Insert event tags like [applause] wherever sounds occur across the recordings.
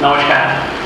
नमस्कार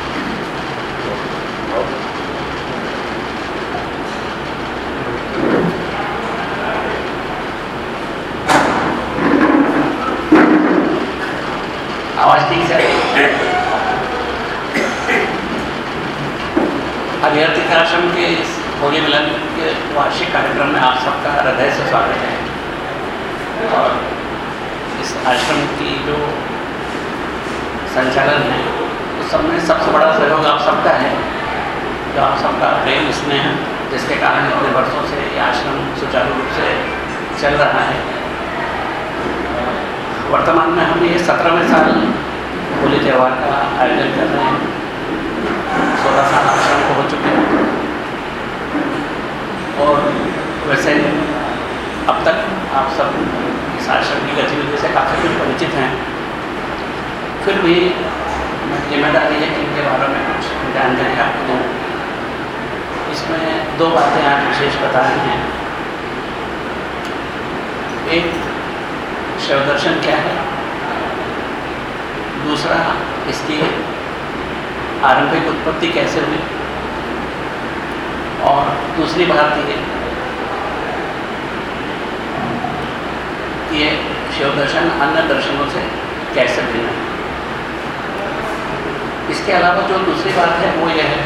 अलावा जो दूसरी बात है, वो ये है।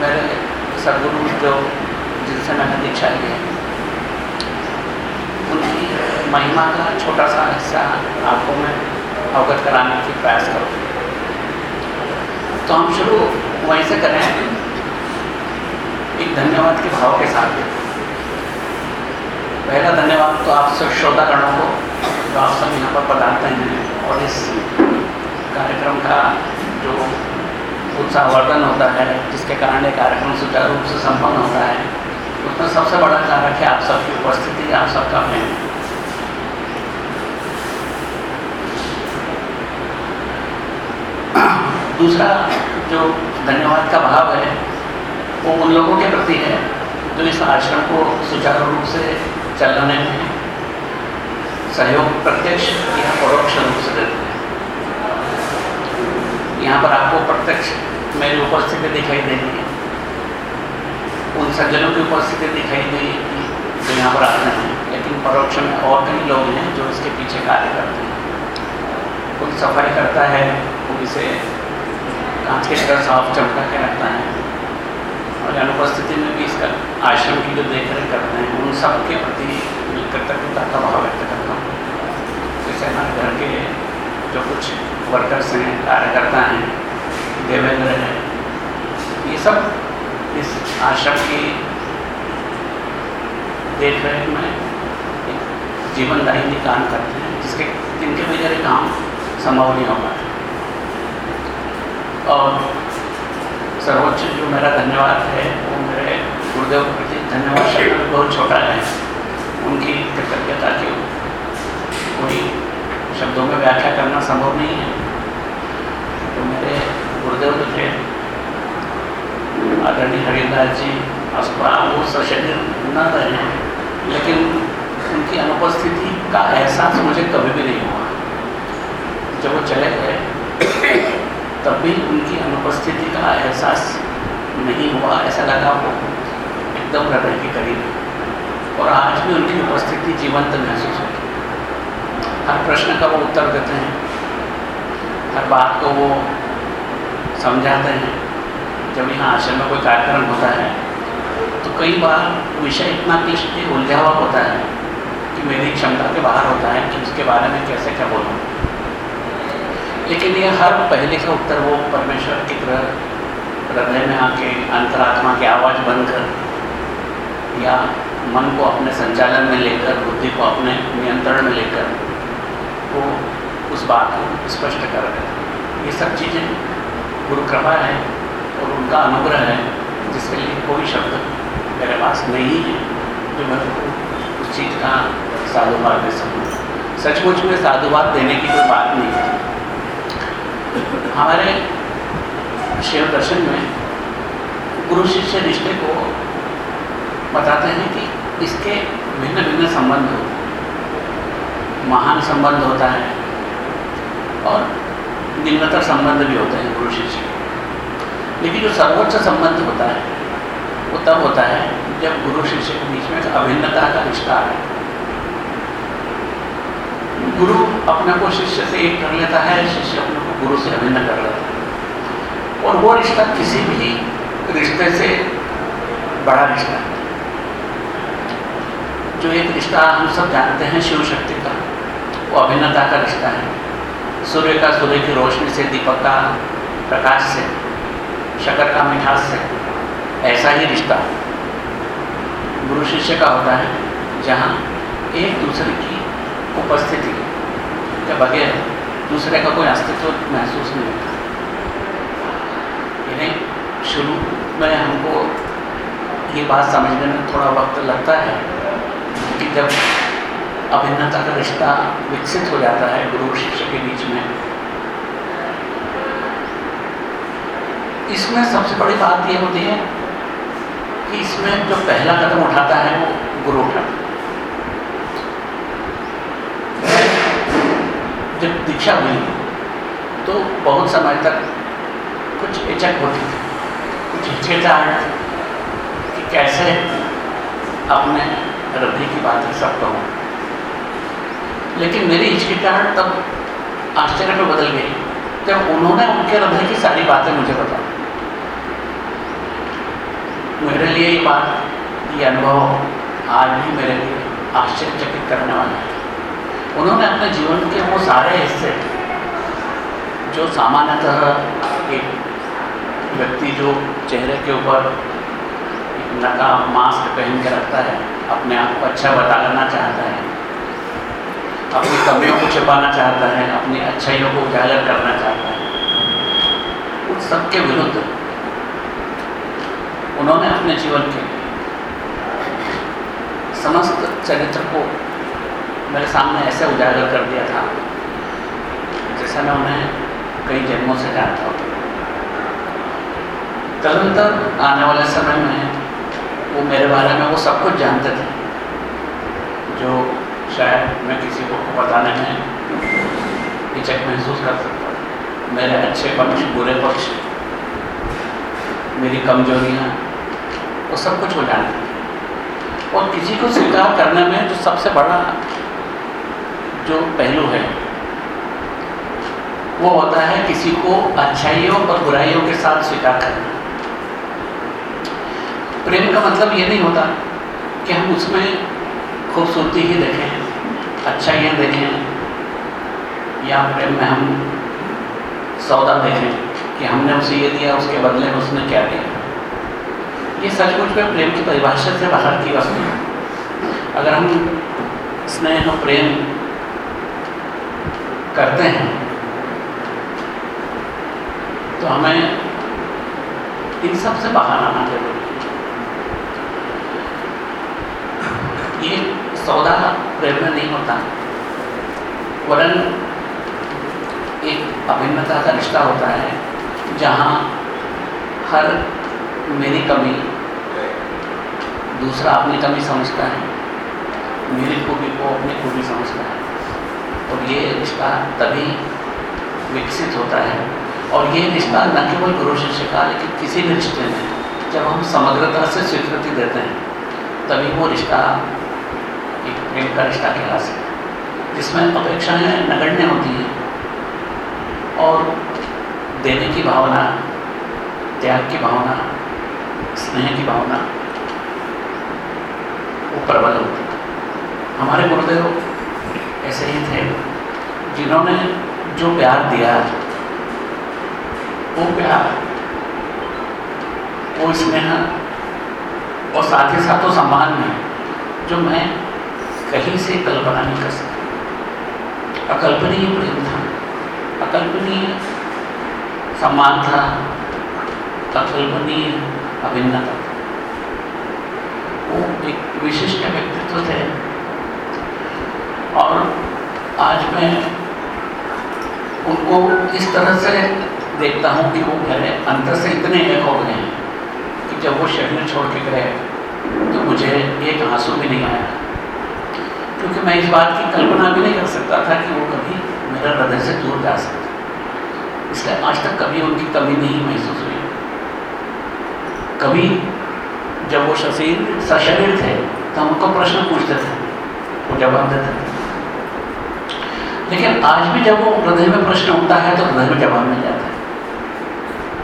मेरे सदगुरु जो, जिनसे मैंने दीक्षा ली है, उनकी महिमा का छोटा सा हिस्सा आपको मैं अवगत कराने की प्रयास करूँ तो हम शुरू वहीं से करें। एक धन्यवाद के भाव के साथ। पहला धन्यवाद तो आप सब श्रोतागणों को, जो आप सब यहाँ पर पधारते हैं और इस कार्यक्रम का जो उत्साहवर्धन होता है, जिसके कारण ये कार्यक्रम सुचारू रूप से संपन्न होता है। उसमें सबसे बड़ा कारक है आप सबकी उपस्थिति, आप सबका प्रेम। दूसरा जो धन्यवाद का भाव है, वो उन लोगों के प्रति है, जो इस आश्रम को सुचारू रूप से चलाने में सहयोग, प्रत्यक्ष या परोक्ष रूप से देते हैं। यहाँ पर आपको प्रत्यक्ष मेरी उपस्थिति दिखाई दे। रही है उन सज्जनों की उपस्थिति दिखाई दे जो यहाँ पर आते हैं। लेकिन परोक्ष में और कई लोग हैं जो इसके पीछे कार्य करते हैं। कोई सफ़ाई करता है कोई इसे कांच के तरह साफ़ चमका के रखता है। और अनुपस्थिति में भी इसका आश्रम की जो देख रेख करते हैं, उन सब के प्रति कृतज्ञता का भाव व्यक्त करता हूँ। जैसे हमारे घर के जो कुछ वर्कर्स हैं, कार्यकर्ता हैं देवेंद्र हैं। ये सब इस आश्रम की देख रेख में जीवनदायी काम करते हैं, जिसके जिनके बगैर काम संभव नहीं हो पाता। और सर्वोच्च जो मेरा धन्यवाद है, वो मेरे गुरुदेव प्रति धन्यवाद शब्द बहुत छोटा है। उनकी कृतज्ञता की कोई शब्दों में व्याख्या करना संभव नहीं है। तो मेरे गुरुदेव जो थे आदरणीय हरिदास जी अस्पा वो सशरीर न रहे, लेकिन उनकी अनुपस्थिति का एहसास मुझे कभी भी नहीं हुआ। जब वो चले गए, तब भी उनकी अनुपस्थिति का एहसास नहीं हुआ, ऐसा लगा वो एकदम हृदय के करीब और आज भी उनकी उपस्थिति जीवंत महसूस होती है। हर प्रश्न का वो उत्तर देते हैं, हर बात को वो समझाते हैं। जब यहाँ आश्रम में कोई कार्यक्रम होता है तो कई बार विषय इतना क्लिष्ट उलझा हुआ होता है कि मेरी क्षमता के बाहर होता है कि उसके बारे में कैसे क्या बोलूँ। लेकिन ये हर पहले का उत्तर वो परमेश्वर की तरह हृदय में आके, अंतरात्मा की आवाज़ बनकर या मन को अपने संचालन में लेकर, बुद्धि को अपने नियंत्रण में लेकर, वो उस बात को स्पष्ट कर रहे ये सब चीज़ें गुरु कृपा है और उनका अनुग्रह है, जिसके लिए कोई शब्द मेरे पास नहीं है जो मैं उस चीज़ का साधुवाद दे सकूँ। सचमुच में साधुवाद देने की कोई बात नहीं है। हमारे शिव दर्शन में गुरु शिष्य रिश्ते को बताते हैं कि इसके भिन्न भिन्न संबंध होते हैं। महान संबंध होता है और निम्नतर संबंध भी होते हैं गुरु शिष्य लेकिन जो सर्वोच्च संबंध होता है, वो तब होता है जब गुरु शिष्य के बीच में अभिन्नता का रिश्ता है। गुरु अपने को शिष्य से एक कर लेता है, शिष्य अपने को गुरु से अभिन्न कर लेता है। और वो रिश्ता किसी भी रिश्ते से बड़ा रिश्ता है। जो एक रिश्ता हम सब जानते हैं शिव शक्ति का, वो अभिन्नता का रिश्ता है। सूर्य का सूर्य की रोशनी से, दीपक का प्रकाश से, शकर का मिठास से, ऐसा ही रिश्ता गुरु शिष्य का होता है, जहाँ एक दूसरे की उपस्थिति के बगैर दूसरे का कोई अस्तित्व महसूस नहीं होता। यानी शुरू में हमको ये बात समझने में थोड़ा वक्त लगता है कि जब अभिन्नता का रिश्ता विकसित हो जाता है गुरु शिष्य के बीच में। इसमें सबसे बड़ी बात यह होती है कि इसमें जो पहला कदम उठाता है वो गुरु उठाता है। जब दीक्षा हुई तो बहुत समय तक कुछ इचक होती थी। कुछ हिचकिचाहट कि कैसे अपने हृदय की बात सब कहूँ। लेकिन मेरी हिचकिचाहट तब आश्चर्य में बदल गई, जब उन्होंने उनके हृदय की सारी बातें मुझे बता मेरे लिए ये बात, ये अनुभव आज भी मेरे लिए आश्चर्यचकित करने वाला है। उन्होंने अपने जीवन के वो सारे हिस्से, जो सामान्यतः एक व्यक्ति जो चेहरे के ऊपर नकाब मास्क पहन के रखता है, अपने आप को अच्छा बता लेना चाहता है अपनी कमियों को छिपाना चाहता है, अपनी अच्छाइयों को उजागर करना चाहता है। उस सबके विरुद्ध उन्होंने अपने जीवन के समस्त चरित्र को मेरे सामने ऐसे उजागर कर दिया था, जैसे मैं उन्हें कई जन्मों से जानता हूँ। तदंतर आने वाले समय में वो मेरे बारे में वो सब कुछ जानते थे, जो शायद मैं किसी को बताने में हिचक महसूस कर सकता मेरे अच्छे पक्ष, बुरे पक्ष, मेरी कमजोरियाँ, वो सब कुछ हो जानते थे और किसी को स्वीकार करने में जो सबसे बड़ा जो पहलू है, वो होता है किसी को अच्छाइयों और बुराइयों के साथ स्वीकार करना। प्रेम का मतलब ये नहीं होता कि हम उसमें खूबसूरती ही देखें। अच्छाइयाँ देखें, या प्रेम में हम सौदा देखें कि हमने उसे ये दिया, उसके बदले में उसने क्या दिया। ये सचमुच में प्रेम की परिभाषा से बाहर की वस्तु है। अगर हम स्नेह प्रेम करते हैं तो हमें इन सबसे बाहर आना ज़रूरी ये सौदा प्रेम में नहीं होता। वरन एक अभिन्नता का रिश्ता होता है, जहाँ हर मेरी कमी दूसरा अपनी कमी समझता है, मेरी खूबी को अपनी खूबी समझता है। और ये रिश्ता तभी विकसित होता है। और ये रिश्ता न केवल गुरु शिष्य का, लेकिन किसी भी रिश्ते में, जब हम समग्रता से स्वीकृति देते हैं, तभी वो रिश्ता एक प्रेम का सकता जिसमें अपेक्षाएँ नगण्य होती हैं और देने की भावना, त्याग की भावना, स्नेह की भावना वो प्रबल होती है। हमारे गुरुदेव ऐसे ही थे जिन्होंने जो प्यार दिया, वो प्यार, वो स्नेह और साथ ही साथ वो सम्मान में जो मैं कहीं से कल्पना नहीं कर सकता। अकल्पनीय प्रेम था। अकल्पनीय सम्मान था अकल्पनीय अभिन्नता। था वो एक विशिष्ट व्यक्तित्व थे। और आज मैं उनको इस तरह से देखता हूँ कि वो मेरे अंतर से इतने एक हो गए हैं कि जब वो शरीर छोड़ के गए तो मुझे एक आँसू भी नहीं आया। क्योंकि मैं इस बात की कल्पना भी नहीं कर सकता था कि वो कभी मेरा हृदय से दूर जा सकता। इसलिए आज तक कभी उनकी कमी नहीं महसूस हुई। कभी जब वो शरीर सशरीर थे तो हम उनको प्रश्न पूछते थे, वो जवाब देते थे। लेकिन आज भी जब वो हृदय में प्रश्न उठता है तो हृदय में जवाब मिल जाता है।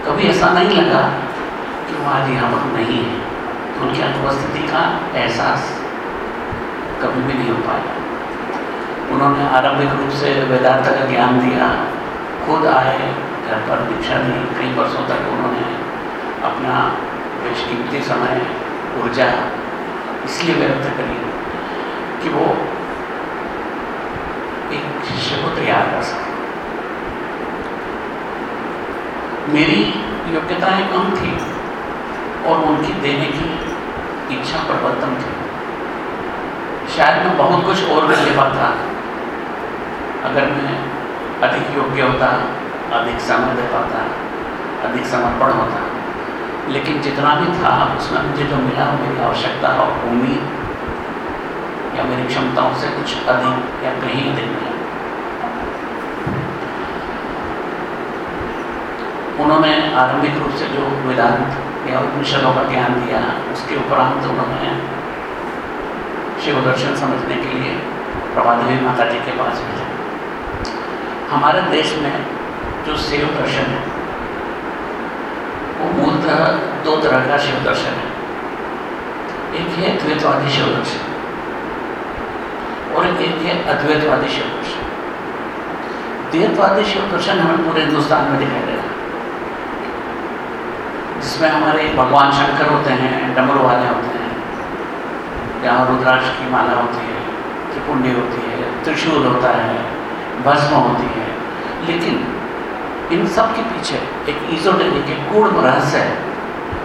कभी ऐसा नहीं लगा कि वो आज यहाँ पर नहीं है। तो उनकी अनुपस्थिति का एहसास कभी भी नहीं हो पाया। उन्होंने आरंभिक रूप से वेदांत का ज्ञान दिया। खुद आए, घर पर दीक्षा दी। कई वर्षों तक उन्होंने अपना बेशकीमती समय ऊर्जा इसलिए व्यक्त करी कि वो एक शिष्य को तैयार कर सके। मेरी योग्यताएँ कम थी और उनकी देने की इच्छा प्रबलतम थी। शायद मैं बहुत कुछ और कर पाता। अगर मैं अधिक योग्य होता, अधिक समय दे पाता, अधिक समर्पण होता। लेकिन जितना भी था, उसमें मुझे जो मिला, मेरी आवश्यकता और उम्मीद या मेरी क्षमताओं से कुछ अधिक या कहीं अधिक मिला। उन्होंने आरंभिक रूप से जो वेदांत या उपनिषदों का ज्ञान दिया, उसके उपरांत उन्होंने शिव दर्शन समझने के लिए प्रभादेवी माता जी के पास भेजा। हमारे देश में जो शिव दर्शन है, वो मूलतः दो तरह का शिव दर्शन है। एक है द्वैतवादी शिव दर्शन और एक है अद्वैतवादी शिव दर्शन। द्वैतवादी शिव दर्शन हमें पूरे हिंदुस्तान में दिखाई दे रहा जिसमें हमारे भगवान शंकर होते हैं, डमरू वाले होते हैं जहाँ रुद्राक्ष की माला होती है त्रिपुंडी होती है, त्रिशूल होता है, भस्म होती है। लेकिन इन सब के पीछे एक ईजोटेरिक एक पूर्ण रहस्य है।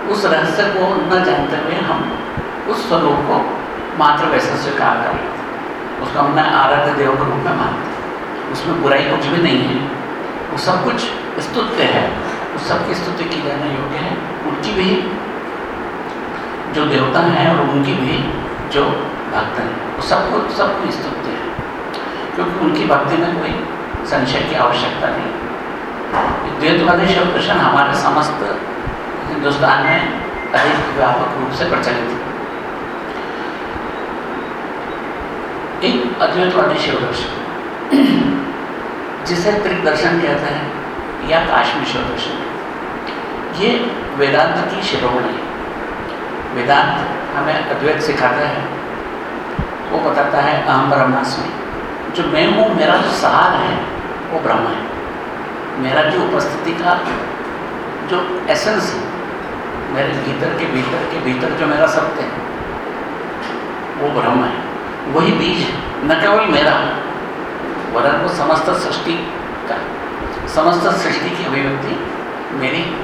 उस रहस्य को न जानते हुए हम उस स्वरूप को मात्र वैसे स्वीकार कर लेते उसको हमने आराध्य देव के रूप में मानते उसमें बुराई कुछ भी नहीं है। वो सब कुछ स्तुत्य है। उस सबकी स्तुति की जाने योग्य है। उनकी भी, जो देवता हैं और उनकी भी जो भक्त हैं, वो सबको सबको स्तुत्य है। क्योंकि उनकी भक्ति में कोई संशय की आवश्यकता नहीं। द्वैतवादी शिव दर्शन हमारे समस्त हिंदुस्तान में अधिक व्यापक रूप से प्रचलित है। एक अद्वैतवादी शिव दर्शन जिसे त्रिक दर्शन कहते हैं, या काश्मीर दर्शन ये वेदांत की शिरोमणि है। वेदांत हमें अद्वैत सिखाता है। वो बताता है अहम ब्रह्मास्मि। जो मैं हूँ, मेरा जो सहार है, वो ब्रह्म है। मेरा जो उपस्थिति का जो एसेंस है, मेरे भीतर के भीतर के भीतर जो मेरा सत्य है, वो ब्रह्म है। वही बीज है, न केवल मेरा, वरन वो समस्त सृष्टि का, समस्त सृष्टि की अभिव्यक्ति मेरी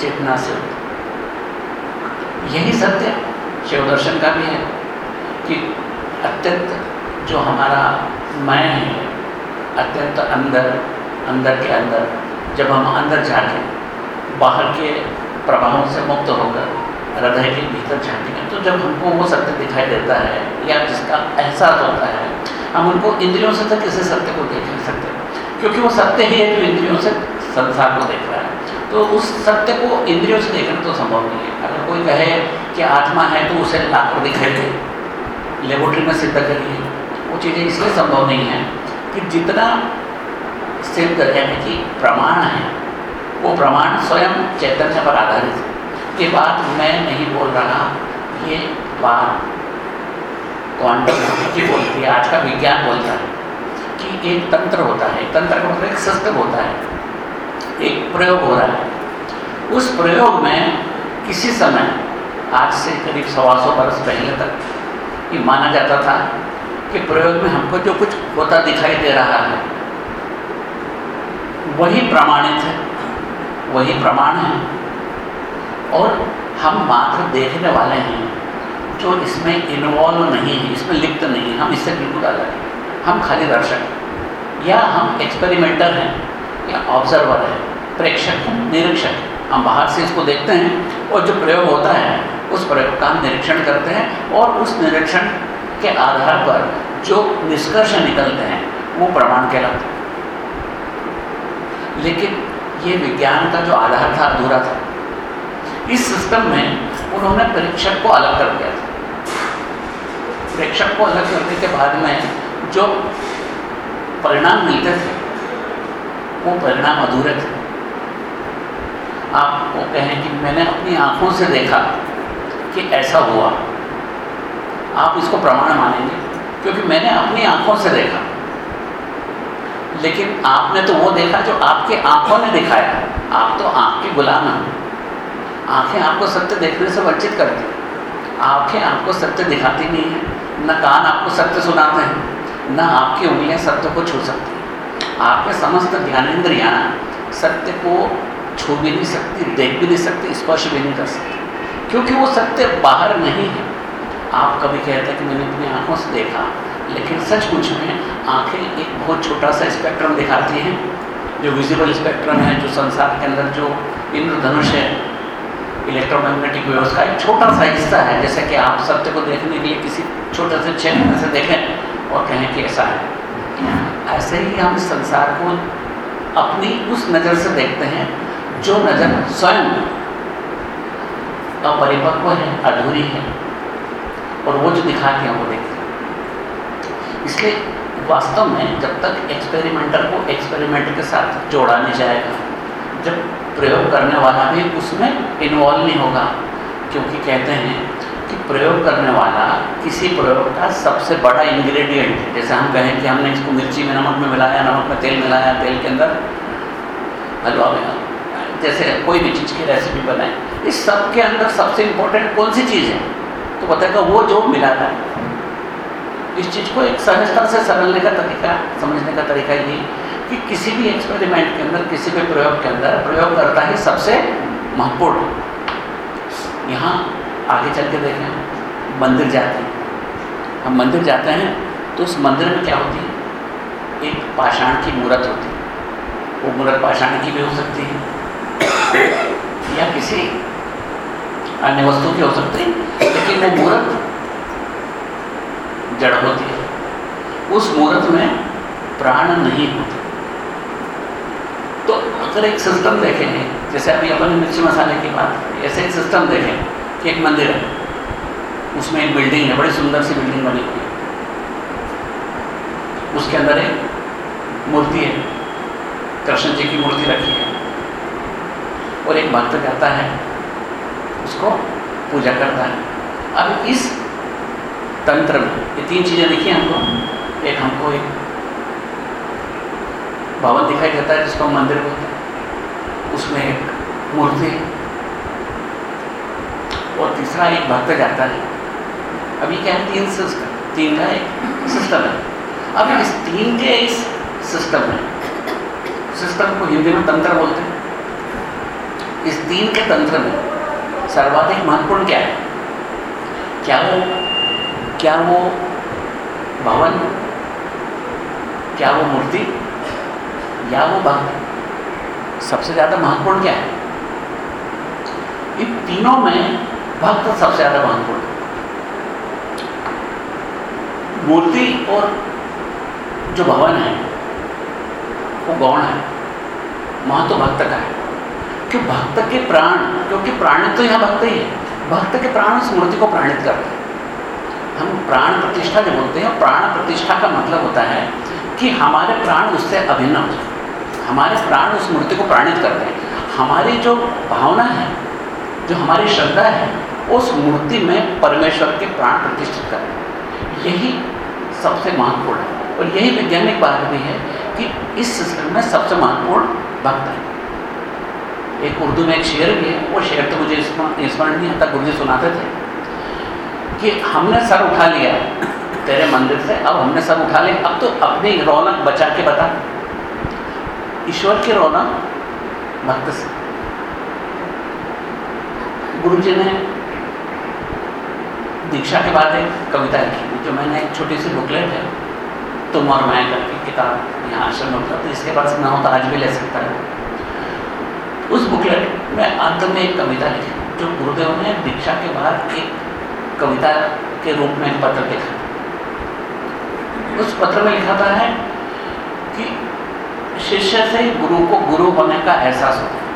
चेतना से होती यही सत्य शिव दर्शन का भी है कि अत्यंत जो हमारा मैं है, अत्यंत अंदर अंदर के अंदर, जब हम अंदर जाके बाहर के प्रभावों से मुक्त होकर, हृदय के भीतर झाँकेंगे तो जब हमको वो सत्य दिखाई देता है, या जिसका एहसास होता है, हम उनको इंद्रियों से तो किसी सत्य को देख नहीं सकते, क्योंकि वो सत्य ही है जो इंद्रियों से संसार को देख रहा है। तो उस सत्य को इंद्रियों से देखना तो संभव नहीं है। अगर कोई कहे कि आत्मा है तो उसे लाकर दिखाई दे। लेबोरेटरी में सिद्ध करिए वो चीज़ें इसलिए संभव नहीं है कि जितना सिद्ध यानी कि प्रमाण है, वो प्रमाण स्वयं चैतन्य पर आधारित है। ये बात मैं नहीं बोल रहा, ये बात क्वांटम फिजिक्स बोलती है, आज का विज्ञान बोलता है कि एक तंत्र होता है। तंत्र का मतलब एक सिस्टम होता है। एक प्रयोग हो रहा है। उस प्रयोग में किसी समय, आज से करीब सवा सौ बरस पहले तक, ये माना जाता था कि प्रयोग में हमको जो कुछ होता दिखाई दे रहा है, वही प्रमाणित है, वही प्रमाण है। और हम मात्र देखने वाले हैं, जो इसमें इन्वॉल्व नहीं है, इसमें लिप्त नहीं है। हम इससे बिल्कुल अलग हम खाली दर्शक या हम एक्सपेरिमेंटर हैं। या ऑब्जर्वर है, प्रेक्षक है, निरीक्षक हम बाहर से इसको देखते हैं और जो प्रयोग होता है, उस प्रयोग का हम निरीक्षण करते हैं और उस निरीक्षण के आधार पर जो निष्कर्ष निकलते हैं, वो प्रमाण कहलाते हैं। लेकिन ये विज्ञान का जो आधार था, अधूरा था, इस सिस्टम में उन्होंने परीक्षक को अलग कर दिया था। प्रेक्षक को अलग करने के बाद में जो परिणाम मिलते थे वो परिणाम अधूरे थे। आप वो कहें कि मैंने अपनी आँखों से देखा कि ऐसा हुआ। आप इसको प्रमाण मानेंगे, क्योंकि मैंने अपनी आँखों से देखा। लेकिन आपने तो वो देखा जो आपकी आँखों ने दिखाया। आप तो आँख के गुलाम हैं। आँखें आपको सत्य देखने से वंचित करती आँखें आपको सत्य दिखाती नहीं है। न कान आपको सत्य सुनाते हैं। न आपकी उंगलियाँ सत्य को छू सकती। आपके समस्त ज्ञानेन्द्रियाँ सत्य को छू भी नहीं सकती, देख भी नहीं सकती, स्पर्श भी नहीं कर सकती। क्योंकि वो सत्य बाहर नहीं है। आप कभी कहते हैं कि मैंने अपनी आँखों से देखा, लेकिन सचमुच में आँखें एक बहुत छोटा सा स्पेक्ट्रम दिखाती हैं। जो विजिबल स्पेक्ट्रम है, जो संसार के अंदर जो इंद्रधनुष है इलेक्ट्रोमैग्नेटिक वेव्स का एक छोटा सा हिस्सा है। जैसे कि आप सत्य को देखने के लिए किसी छोटे से क्षेत्र से देखें और कहें कि ऐसा है। ऐसे ही हम संसार को अपनी उस नज़र से देखते हैं, जो नज़र स्वयं अपरिपक्व है, अधूरी है, और वो जो दिखाते हैं, वो देखते हैं। इसलिए वास्तव में जब तक एक्सपेरिमेंटर को एक्सपेरिमेंट के साथ जोड़ा नहीं जाएगा, जब प्रयोग करने वाला भी उसमें इन्वॉल्व नहीं होगा, क्योंकि कहते हैं कि प्रयोग करने वाला किसी प्रयोग का सबसे बड़ा इंग्रेडिएंट जैसे हम कहें कि हमने इसको मिर्ची में नमक में मिलाया, नमक में तेल मिलाया, तेल के अंदर हलवा में जैसे कोई भी चीज़ की रेसिपी बनाए, इस सब के अंदर सबसे इम्पोर्टेंट कौन सी चीज़ है? तो बताएगा वो जो मिलाता है। इस चीज़ को एक सहजता से समझने का तरीका, समझने का तरीका ये कि किसी भी एक्सपेरिमेंट के अंदर, किसी भी प्रयोग के अंदर प्रयोग करता ही सबसे महत्वपूर्ण यहाँ आगे चल के देखें मंदिर जाते हैं। हम मंदिर जाते हैं तो उस मंदिर में क्या होती है? एक पाषाण की मूर्त होती है। वो मूर्त पाषाण की भी हो सकती है, या किसी अन्य वस्तु की हो सकती है, लेकिन वो मूर्त जड़ होती है। उस मूर्त में प्राण नहीं होते। तो अगर एक सिस्टम देखें, जैसे अभी अपन मिर्ची मसाले की बात ऐसे एक सिस्टम देखें। एक मंदिर है। उसमें एक बिल्डिंग है, बड़ी सुंदर सी बिल्डिंग बनी हुई है। उसके अंदर एक मूर्ति है, कृष्ण जी की मूर्ति रखी है। और एक भक्त जाता है, उसको पूजा करता है। अब इस तंत्र में, ये तीन चीज़ें देखिए हमको। एक हमको एक भवन दिखाई देता है, जिसको मंदिर बोलते हैं। उसमें एक मूर्ति है। और तीसरा एक भक्त जाता है अभी क्या है, तीन सिस्टम तीन का एक सिस्टम है। अब इस तीन के इस सिस्टम में, सिस्टम को हिंदी में तंत्र बोलते हैं। इस तीन के तंत्र में सर्वाधिक महत्वपूर्ण क्या है? क्या वो क्या वो भवन, क्या वो मूर्ति, या वो भक्त सबसे ज़्यादा महत्वपूर्ण क्या है? इन तीनों में भक्त सबसे ज़्यादा महत्वपूर्ण मूर्ति और जो भवन है, वो गौण है, महत्व तो भक्त का है। क्यों भक्त के प्राण, क्योंकि प्राणित तो यहाँ भक्त ही है। भक्त के प्राण उस मूर्ति को प्राणित करते हैं। हम प्राण प्रतिष्ठा जो बोलते हैं, प्राण प्रतिष्ठा का मतलब होता है कि हमारे प्राण उससे अभिन्न हो। जाए हमारे प्राण उस मूर्ति को प्राणित करते हैं। हमारी जो भावना है, जो हमारी श्रद्धा है उस मूर्ति में परमेश्वर के प्राण प्रतिष्ठित करें यही सबसे महत्वपूर्ण है। और यही वैज्ञानिक बात भी है कि इस सिस्टम में सबसे महत्वपूर्ण भक्त है। एक उर्दू में एक शेर भी है। वो शेर तो मुझे स्मरण नहीं आता गुरु जी सुनाते थे कि हमने सर उठा लिया तेरे मंदिर से, अब हमने सर उठा लिया। अब तो अपनी रौनक बचा के बता। ईश्वर की रौनक भक्त से। गुरु जी ने दीक्षा के बाद एक कविता लिखी जो मैंने एक छोटी सी बुकलेट है तुम और मैं करके किताब यहाँ आश्रम में उपलब्ध इसके पास ना हो तो आज भी ले सकता है। उस बुकलेट में अंत में एक कविता लिखी, जो गुरुदेव ने दीक्षा के बाद एक कविता के रूप में एक पत्र लिखा। उस पत्र में लिखा था है कि शिष्य से ही गुरु को गुरु होने का एहसास होता है।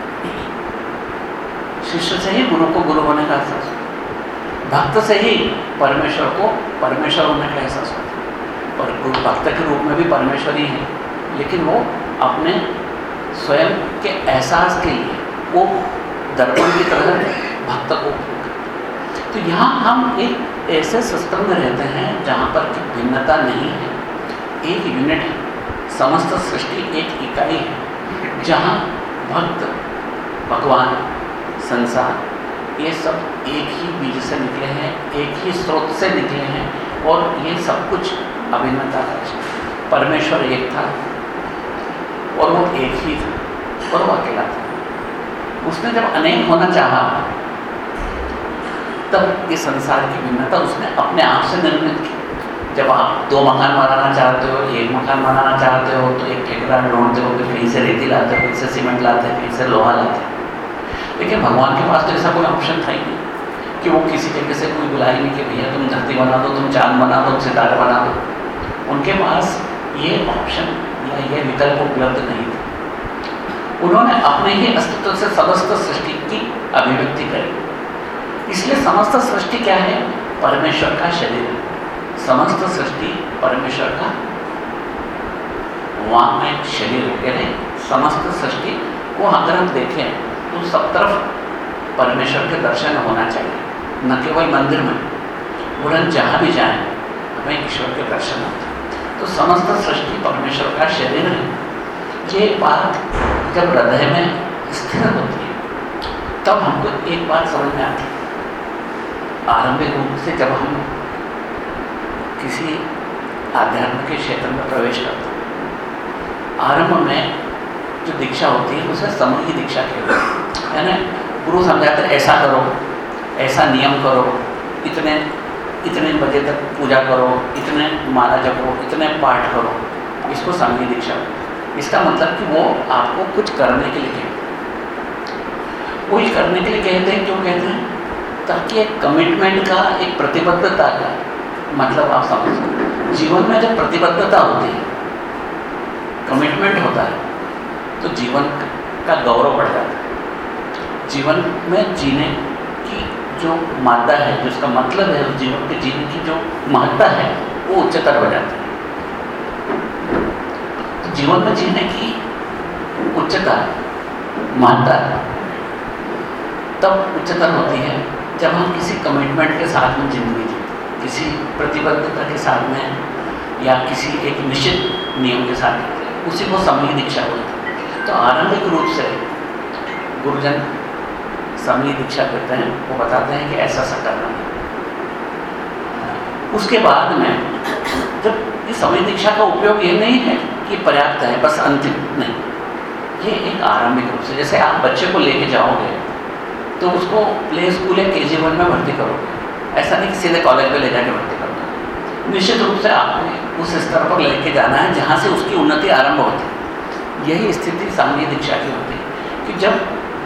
शिष्य से ही गुरु को गुरु होने का एहसास होता है। भक्त से ही परमेश्वर को परमेश्वर होने का एहसास होता है? और गुरु भक्त के रूप में भी परमेश्वर ही है लेकिन वो अपने स्वयं के एहसास के लिए वो दर्पण की तरह भक्त को तो यहाँ हम एक ऐसे सिस्टम में रहते हैं जहाँ पर कि भिन्नता नहीं है। एक यूनिट है, समस्त सृष्टि एक इकाई है, जहाँ भक्त, भगवान, संसार ये सब एक ही बीज से निकले हैं, एक ही स्रोत से निकले हैं और ये सब कुछ अभिन्नता का परमेश्वर एक था और वो एक ही था और वो अकेला था। उसने जब अनेक होना चाहा, तब ये संसार की भिन्नता उसने अपने आप से निर्मित की। जब आप दो मकान बनाना चाहते हो, एक मकान बनाना चाहते हो तो एक ठेकेदार ढूंढते हो फिर कहीं से रेती लाते हो, कहीं से सीमेंट लाते हैं, कहीं से लोहा लाते हैं। लेकिन भगवान के पास तो ऐसा कोई ऑप्शन था ही नहीं कि वो किसी जगह से कोई नहीं कि भैया तुम धरती बना दो, तुम चाँद बना दो सितारे बना दो। उनके पास ये ऑप्शन या ये विकल्प उपलब्ध नहीं था। उन्होंने अपने ही अस्तित्व से समस्त सृष्टि की अभिव्यक्ति करी। इसलिए समस्त सृष्टि क्या है? परमेश्वर का शरीर। समस्त सृष्टि परमेश्वर का में शरीर। समस्त सृष्टि को अगर हम देखें तो सब तरफ़ परमेश्वर के दर्शन होना चाहिए, न केवल मंदिर में। उड़न जहाँ भी जाए, हमें ईश्वर के दर्शन होते तो समस्त सृष्टि परमेश्वर का शरीर है। ये बात जब हृदय में स्थिर होती है, तब हमको एक बात समझ में आती है। आरंभिक रूप से जब हम किसी आध्यात्म के क्षेत्र में प्रवेश करते हैं, आरंभ में जो दीक्षा होती है, उसे समूह दीक्षा कहते हैं। यानी गुरु समझाते ऐसा करो, ऐसा नियम करो, इतने इतने बजे तक पूजा करो, इतने माला जपो, इतने पाठ करो, इसको संघी दीक्षा। इसका मतलब कि वो आपको कुछ करने के लिए कहते कुछ करने के लिए कहते हैं, क्यों कहते हैं? ताकि एक कमिटमेंट का, एक प्रतिबद्धता का मतलब आप समझ सकते जीवन में जब प्रतिबद्धता होती है कमिटमेंट होता है तो जीवन का गौरव बढ़ जाता है। जीवन में जीने की जो मादा है जिसका मतलब है उस जीवन के जीने की जो महत्ता है, वो उच्चतर हो जाती है। तो जीवन में जीने की उच्चता, महत्ता तब उच्चतर होती है जब हम किसी कमिटमेंट के साथ में ज़िंदगी जीते। किसी प्रतिबद्धता के साथ में या किसी एक निश्चित नियम के साथ उसी को समय दीक्षा बोलते हैं। तो आरंभिक रूप से गुरुजन समय दीक्षा करते हैं, वो बताते हैं कि ऐसा ऐसा करना। है उसके बाद में, जब ये समय दीक्षा का उपयोग ये नहीं है कि पर्याप्त है, बस अंतिम, नहीं। ये एक आरंभिक रूप से, जैसे आप बच्चे को लेके जाओगे तो उसको प्ले स्कूल या के जी वन में भर्ती करोगे। ऐसा नहीं कि सीधे कॉलेज में ले जाके भर्ती करोगे। निश्चित रूप से आपको उस स्तर पर लेके जाना है, जहाँ से उसकी उन्नति आरंभ होती है। यही स्थिति सामने दीक्षा की होती है। कि जब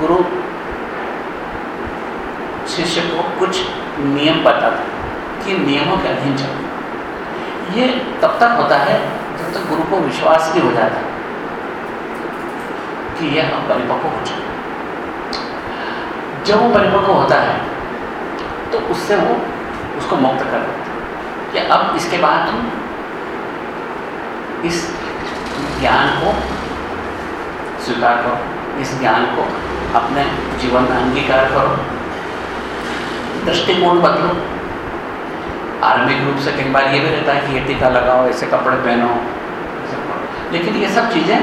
गुरु शिष्य को कुछ नियम बताता कि नियमों के अधीन चलो। ये तब तक होता है जब तक गुरु को विश्वास भी हो जाता कि यह अब परिपक्व हो चुका जब वो परिपक्व होता है तो उससे वो उसको मुक्त कर देता है कि अब इसके बाद तुम इस ज्ञान को स्वीकार करो, इस ज्ञान को अपने जीवन में अंगीकार करो। दृष्टिकोण बदलो। आरंभिक रूप से कई बार ये भी रहता है कि ये टीका लगाओ, ऐसे कपड़े पहनो लेकिन ये सब चीज़ें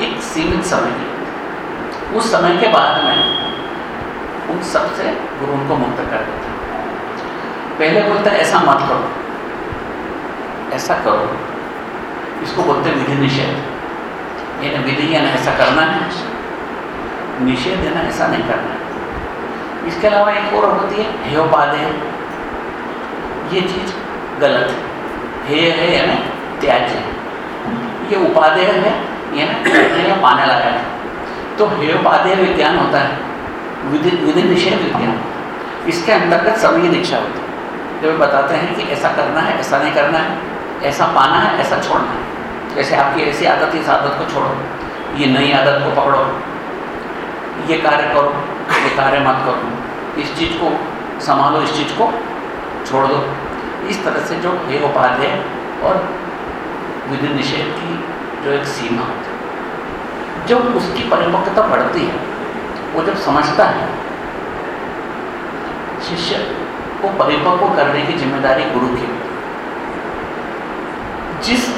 एक सीमित समय की। उस समय के बाद में उन सबसे गुरु उनको मुक्त कर देते पहले बोलते ऐसा मत करो। ऐसा करो। इसको बोलते विधि निषेध। यानी विधि यानी ऐसा करना है। निषेध है ना ऐसा नहीं करना है। इसके अलावा एक और होती है हेयोपाधेय ये चीज़ गलत है। हेय है, यानी त्याज्य ये उपाधेय है, यानी पाने लगा है। तो उपाधेय विज्ञान होता है विधि निषेध विज्ञान। इसके अंतर्गत सभी दीक्षा होती है। जब बताते हैं कि ऐसा करना है, ऐसा नहीं करना है, ऐसा पाना है, ऐसा छोड़ना है। जैसे आपकी ऐसी आदत है, इस आदत को छोड़ो। ये नई आदत को पकड़ो। ये कार्य करो। ये कार्य मत करो। इस चीज़ को संभालो, इस चीज़ को छोड़ दो। इस तरह से जो है उपाध्याय और विधि निषेध की जो एक सीमा होती है, जब उसकी परिपक्वता बढ़ती है, वो जब समझता है, शिष्य को परिपक्व करने की ज़िम्मेदारी गुरु की जिस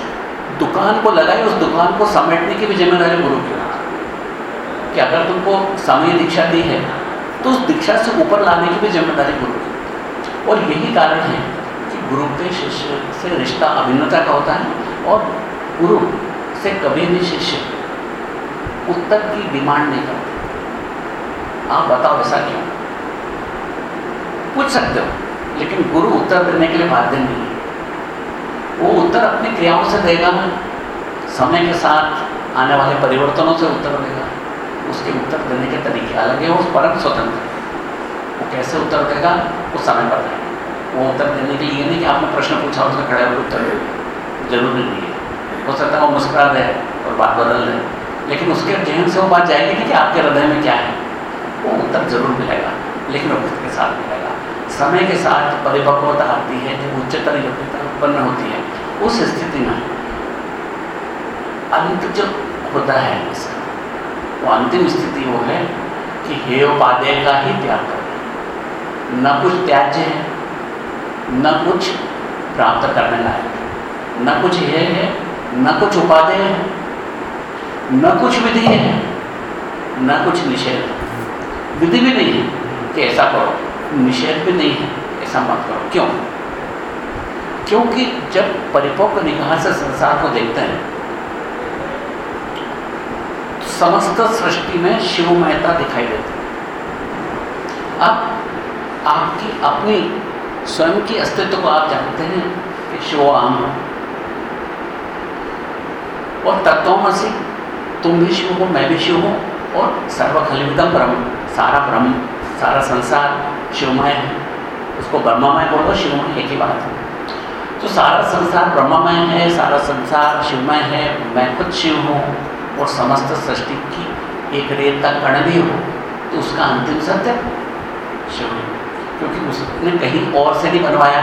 दुकान को लगाई उस दुकान को समेटने की भी ज़िम्मेदारी गुरु की कि अगर तुमको समय दीक्षा दी है तो उस दीक्षा से ऊपर लाने की भी ज़िम्मेदारी गुरु की। और यही कारण है कि गुरु के शिष्य से रिश्ता अभिन्नता का होता है और गुरु से कभी भी शिष्य उत्तर की डिमांड नहीं करते। आप बताओ ऐसा क्यों? पूछ सकते हो, लेकिन गुरु उत्तर देने के लिए बाध्य नहीं है। वो उत्तर अपनी क्रियाओं से देगा, समय के साथ आने वाले परिवर्तनों से उत्तर देगा। उसके उत्तर देने के तरीके अलग है वो परम स्वतंत्र। वो कैसे उत्तर देगा, वो समय पर है। वो उत्तर देने के लिए नहीं कि आपने प्रश्न पूछा उसका खड़े होकर उत्तर दे। ज़रूरी नहीं है। हो सकता है वो मुस्कुरा दे और बात बदल दे। लेकिन उसके जहन से वो बात जाएगी नहीं कि आपके हृदय में क्या है। वो उत्तर ज़रूर मिलेगा, लेकिन वक्त के साथ मिलेगा। समय के साथ परिपक्वता आती है जब उच्चतर योग्यता उत्पन्न होती है, उस स्थिति में अंत जो होता है इसका वो अंतिम स्थिति वो है कि हे उपादेय का ही त्याग कर। न कुछ त्याज्य है, न कुछ प्राप्त करने लायक न कुछ हे है, न कुछ उपादेय है, न कुछ विधि है, न कुछ निषेध विधि भी नहीं है कि ऐसा करो, निषेध भी नहीं है, ऐसा मत करो। क्यों? क्योंकि जब परिपक्व निगाह से संसार को देखते हैं समस्त सृष्टि में शिवमयता दिखाई देती है। अब आपकी अपनी स्वयं की अस्तित्व को आप जानते हैं कि शिव आम हो। और तत्वमसी, तुम भी शिव हो, मैं भी शिव हूँ, और सर्वखलितम ब्रह्म, सारा ब्रह्म, सारा संसार शिवमय है। उसको ब्रह्ममय बोलो, शिवमय एक ही बात है। तो सारा संसार ब्रह्ममय है, सारा संसार शिवमय है, मैं खुद शिव हूँ। और समस्त सृष्टि की एक रेत का कण भी हो तो उसका अंतिम सत्य शिव क्योंकि उसने कहीं और से नहीं बनवाया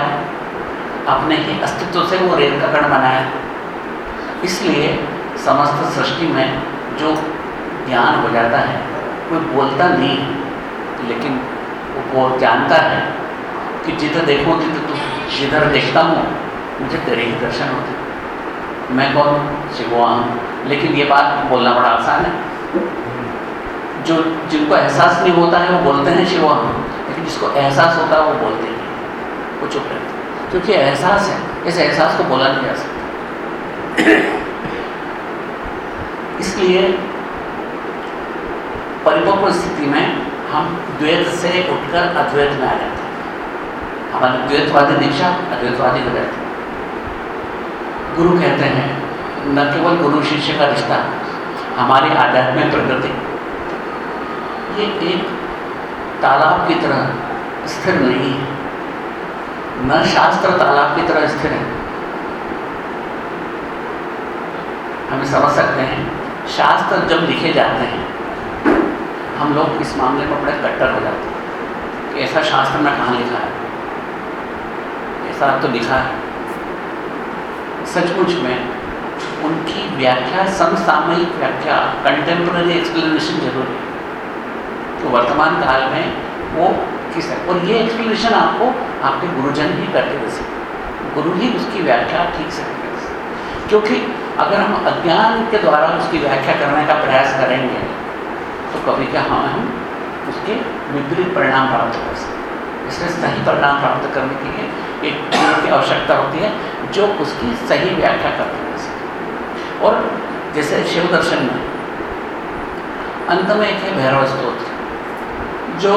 अपने ही अस्तित्व से वो रेत का कण बनाया इसलिए समस्त सृष्टि में जो ज्ञान हो जाता है, कोई बोलता नहीं है, लेकिन वो जानता है कि जिधर देखो जिधर तू, जिधर देखता हूँ, मुझे तेरे ही दर्शन होते। मैं कौन? शिववान लेकिन ये बात बोलना बड़ा आसान है। जो जिनको एहसास नहीं होता है, वो बोलते हैं शिववान लेकिन जिसको एहसास होता है, वो बोलते नहीं वो चुप रहते क्योंकि एहसास है। इस एहसास को बोला नहीं जा सकता। इसलिए परिपक्व स्थिति में हम द्वैत से उठकर अद्वैत में आ जाते हैं। हमारी द्वैतवादी दीक्षा, अद्वैतवादी हो जाती है। गुरु कहते हैं न केवल गुरु शिष्य का रिश्ता, हमारी आध्यात्मिक प्रकृति ये एक तालाब की तरह स्थिर नहीं है। न शास्त्र तालाब की तरह स्थिर है। हम समझ सकते हैं, शास्त्र जब लिखे जाते हैं, हम लोग इस मामले में बड़े कट्टर हो जाते हैं कि ऐसा शास्त्र में कहाँ लिखा है? ऐसा तो लिखा है। सचमुच में उनकी व्याख्या, समसामयिक व्याख्या कंटेम्प्रेरी एक्सप्लेनेशन ज़रूरी है। तो वर्तमान काल में वो किस है? और ये एक्सप्लेनेशन आपको आपके गुरुजन ही करके दे सकते गुरु ही उसकी व्याख्या ठीक से करके क्योंकि अगर हम अज्ञान के द्वारा उसकी व्याख्या करने का प्रयास करेंगे तो कभी क्या हम हम उसके विपरीत परिणाम प्राप्त कर सकते इसलिए सही परिणाम प्राप्त करने के लिए एक की आवश्यकता होती है, जो उसकी सही व्याख्या करते सके और जैसे शिव दर्शन में, अंत में एक है भैरव स्त्रोत्र जो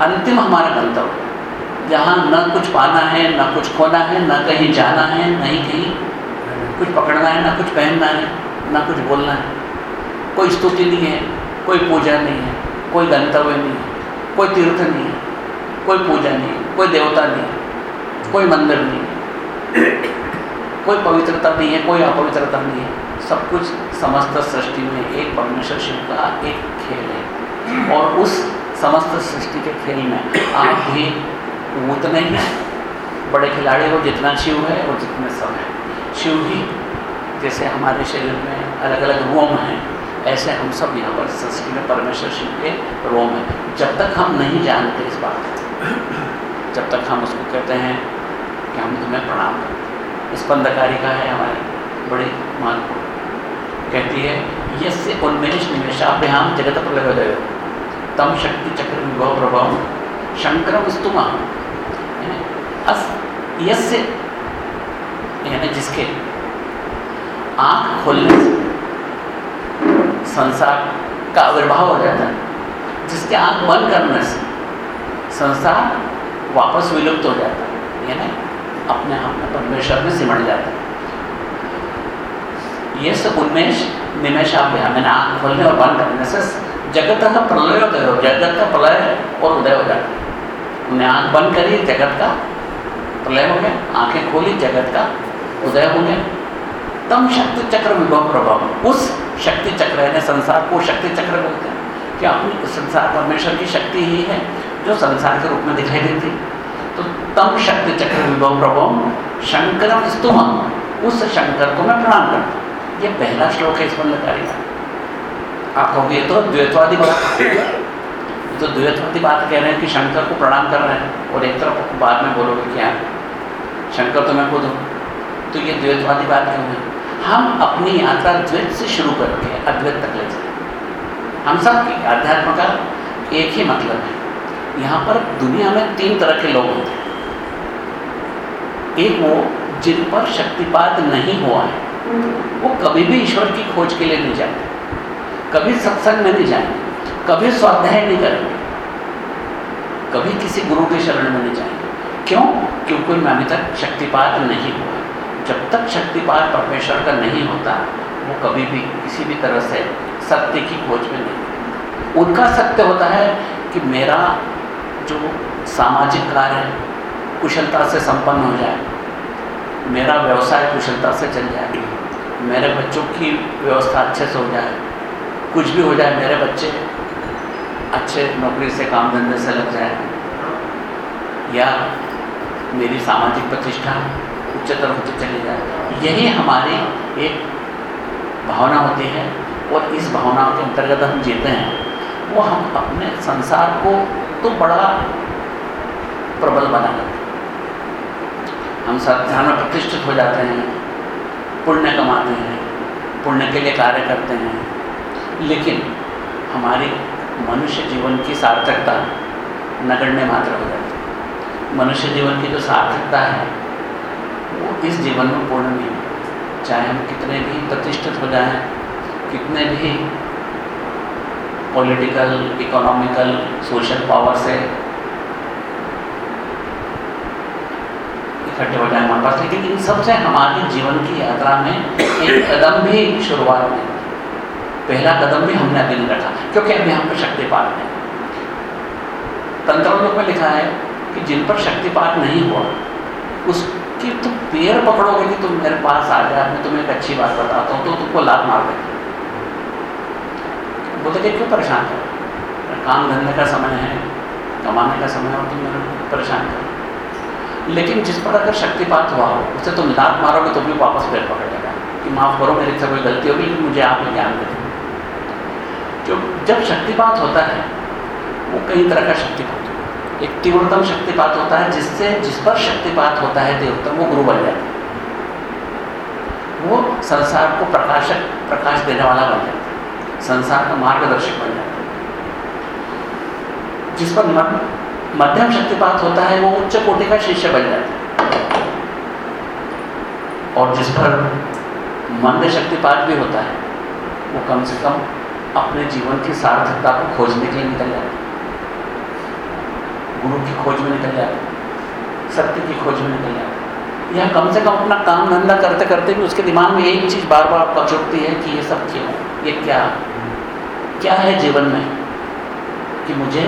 अंतिम हमारा गंतव्य, जहाँ न कुछ पाना है, न कुछ खोना है, न कहीं जाना है, न ही कहीं कुछ पकड़ना है, न कुछ पहनना है, न कुछ बोलना है। कोई स्तुति नहीं है, कोई पूजा नहीं है, कोई गंतव्य नहीं है, कोई तीर्थ नहीं है, कोई पूजा नहीं है, कोई देवता नहीं है, कोई मंदिर नहीं है। कोई पवित्रता नहीं है, कोई अपवित्रता नहीं है। सब कुछ समस्त सृष्टि में एक परमेश्वर शिव का एक खेल है। और उस समस्त सृष्टि के खेल में आप भी उतने ही। बड़े खिलाड़ी हो, जितना शिव है और जितने सब है। शिव ही जैसे हमारे शरीर में अलग अलग रोम हैं, ऐसे हम सब यहाँ पर सृष्टि में परमेश्वर शिव के रोम हैं। जब तक हम नहीं जानते इस बात को, जब तक हम उसको कहते हैं कि हम तुम्हें प्रणाम करते स्पंदकारी का है हमारी बड़ी महत्वपूर्ण कहती है यस्य उन्मेष निमेशाभ्याम जगत प्रलयोदय तम शक्ति चक्र विभव प्रभाव, शंकरम स्तुमा अस यस्य यानी जिसके आँख खोलने से संसार का आविर्भाव हो जाता है, जिसके आँख बंद करने से संसार वापस विलुप्त हो जाता है। यानी अपने आप में परमेश्वर में सिमट जाते है। ये सब उन्मेष निमेशाभ्याम मैंने आँख खोलने और बंद करने से जगत का प्रलय हो, जगत का प्रलय और उदय हो जाता है। उन्हें आँख बंद करी, जगत का प्रलय हो गया, आँखें खोली, जगत का उदय हो गया। तम शक्ति चक्र विभव प्रभाव उस शक्ति चक्र यानी संसार को शक्ति चक्र बोलते हैं। कि अपनी संसार परमेश्वर की शक्ति ही है, जो संसार के रूप में दिखाई देती तो तम शक्ति चक्र विभव प्रभव शंकरम स्तुम। उस शंकर को मैं प्रणाम करता हूँ। ये पहला श्लोक है इस पर लगाई आप कहोगे तो द्वैतवादी बात तो द्वैतवादी बात कह रहे हैं कि शंकर को प्रणाम कर रहे हैं और एक तरफ़ बाद में बोलोगे क्या शंकर तो मैं खुद हूँ तो ये द्वैतवादी बात क्यों है? हम अपनी यात्रा द्वैत से शुरू करके अद्वैत तक ले जाए हम सब की अध्यात्म का एक ही मतलब है। यहाँ पर दुनिया में तीन तरह के लोग होते हैं। एक वो जिन पर शक्तिपात नहीं हुआ है, वो कभी भी ईश्वर की खोज के लिए नहीं जाते, कभी सत्संग में नहीं जाएँगे, कभी स्वाध्याय नहीं करेंगे, कभी किसी गुरु के शरण में नहीं जाएँगे। क्यों? क्योंकि उनमें अभी तक शक्तिपात नहीं हुआ जब तक शक्तिपात परमेश्वर का नहीं होता, वो कभी भी किसी भी तरह से सत्य की खोज में नहीं। उनका सत्य होता है कि मेरा जो सामाजिक कार्य कुशलता से संपन्न हो जाए। मेरा व्यवसाय कुशलता से चल जाए। मेरे बच्चों की व्यवस्था अच्छे से हो जाए। कुछ भी हो जाए, मेरे बच्चे अच्छे नौकरी से, काम धंधे से लग जाए। या मेरी सामाजिक प्रतिष्ठा उच्चतर होते चले जाए। यही हमारी एक भावना होती है और इस भावना के अंतर्गत हम जीते हैं। वो हम अपने संसार को तो बड़ा प्रबल बना लेते हम सब ध्यान में प्रतिष्ठित हो जाते हैं, पुण्य कमाते हैं, पुण्य के लिए कार्य करते हैं। लेकिन हमारी मनुष्य जीवन की सार्थकता नगण्य मात्र हो जाती है। मनुष्य जीवन की जो सार्थकता है, वो इस जीवन में पूर्ण नहीं चाहे हम कितने भी प्रतिष्ठित हो जाएँ, कितने भी पॉलिटिकल इकोनॉमिकल सोशल पावर से इकट्ठे हो जाए हमारे पास। लेकिन इन सबसे हमारे जीवन की यात्रा में एक कदम भी शुरुआत नहीं पहला कदम भी हमने अभी नहीं रखा, क्योंकि अभी हम पर शक्तिपात नहीं। तंत्र में लिखा है कि जिन पर शक्तिपात नहीं हुआ उस कि तुम पेड़ पकड़ोगे कि तुम मेरे पास आ जाए, मैं तुम्हें एक अच्छी बात बताता हूँ तो तुमको लात मार देंगे। बोलते कि क्यों परेशान कर? काम धंधे का समय है, कमाने का समय हो तुम मेरे परेशान करो। लेकिन जिस पर अगर शक्तिपात हुआ हो, उसे तुम लात मारोगे तो भी वापस पेड़ पकड़ लेगा कि माफ़ करो, मेरी से कोई गलती होगी, मुझे आप ज्ञान दे जो, जब शक्तिपात होता है, वो कई तरह का शक्तिपात होता है। एक तीव्रतम शक्तिपात होता है, जिससे, जिस पर शक्तिपात होता है, तीव्रतम वो गुरु बन जाता है। वो संसार को प्रकाशक, प्रकाश देने वाला बन जाता है। संसार का मार्गदर्शक बन जाता है। जिस पर मध्यम शक्तिपात होता है, वो उच्च कोटि का शिष्य बन जाता है। और जिस पर मंद शक्तिपात भी होता है, वो कम से कम अपने जीवन की सार्थकता को खोजने के लिए निकल जाता है। गुरु की खोज में निकल जाते सत्य की खोज में निकल जाते या कम से कम अपना काम धंधा करते करते भी उसके दिमाग में एक चीज़ बार बार पचुकती है कि ये सब क्यों ये क्या क्या है जीवन में? कि मुझे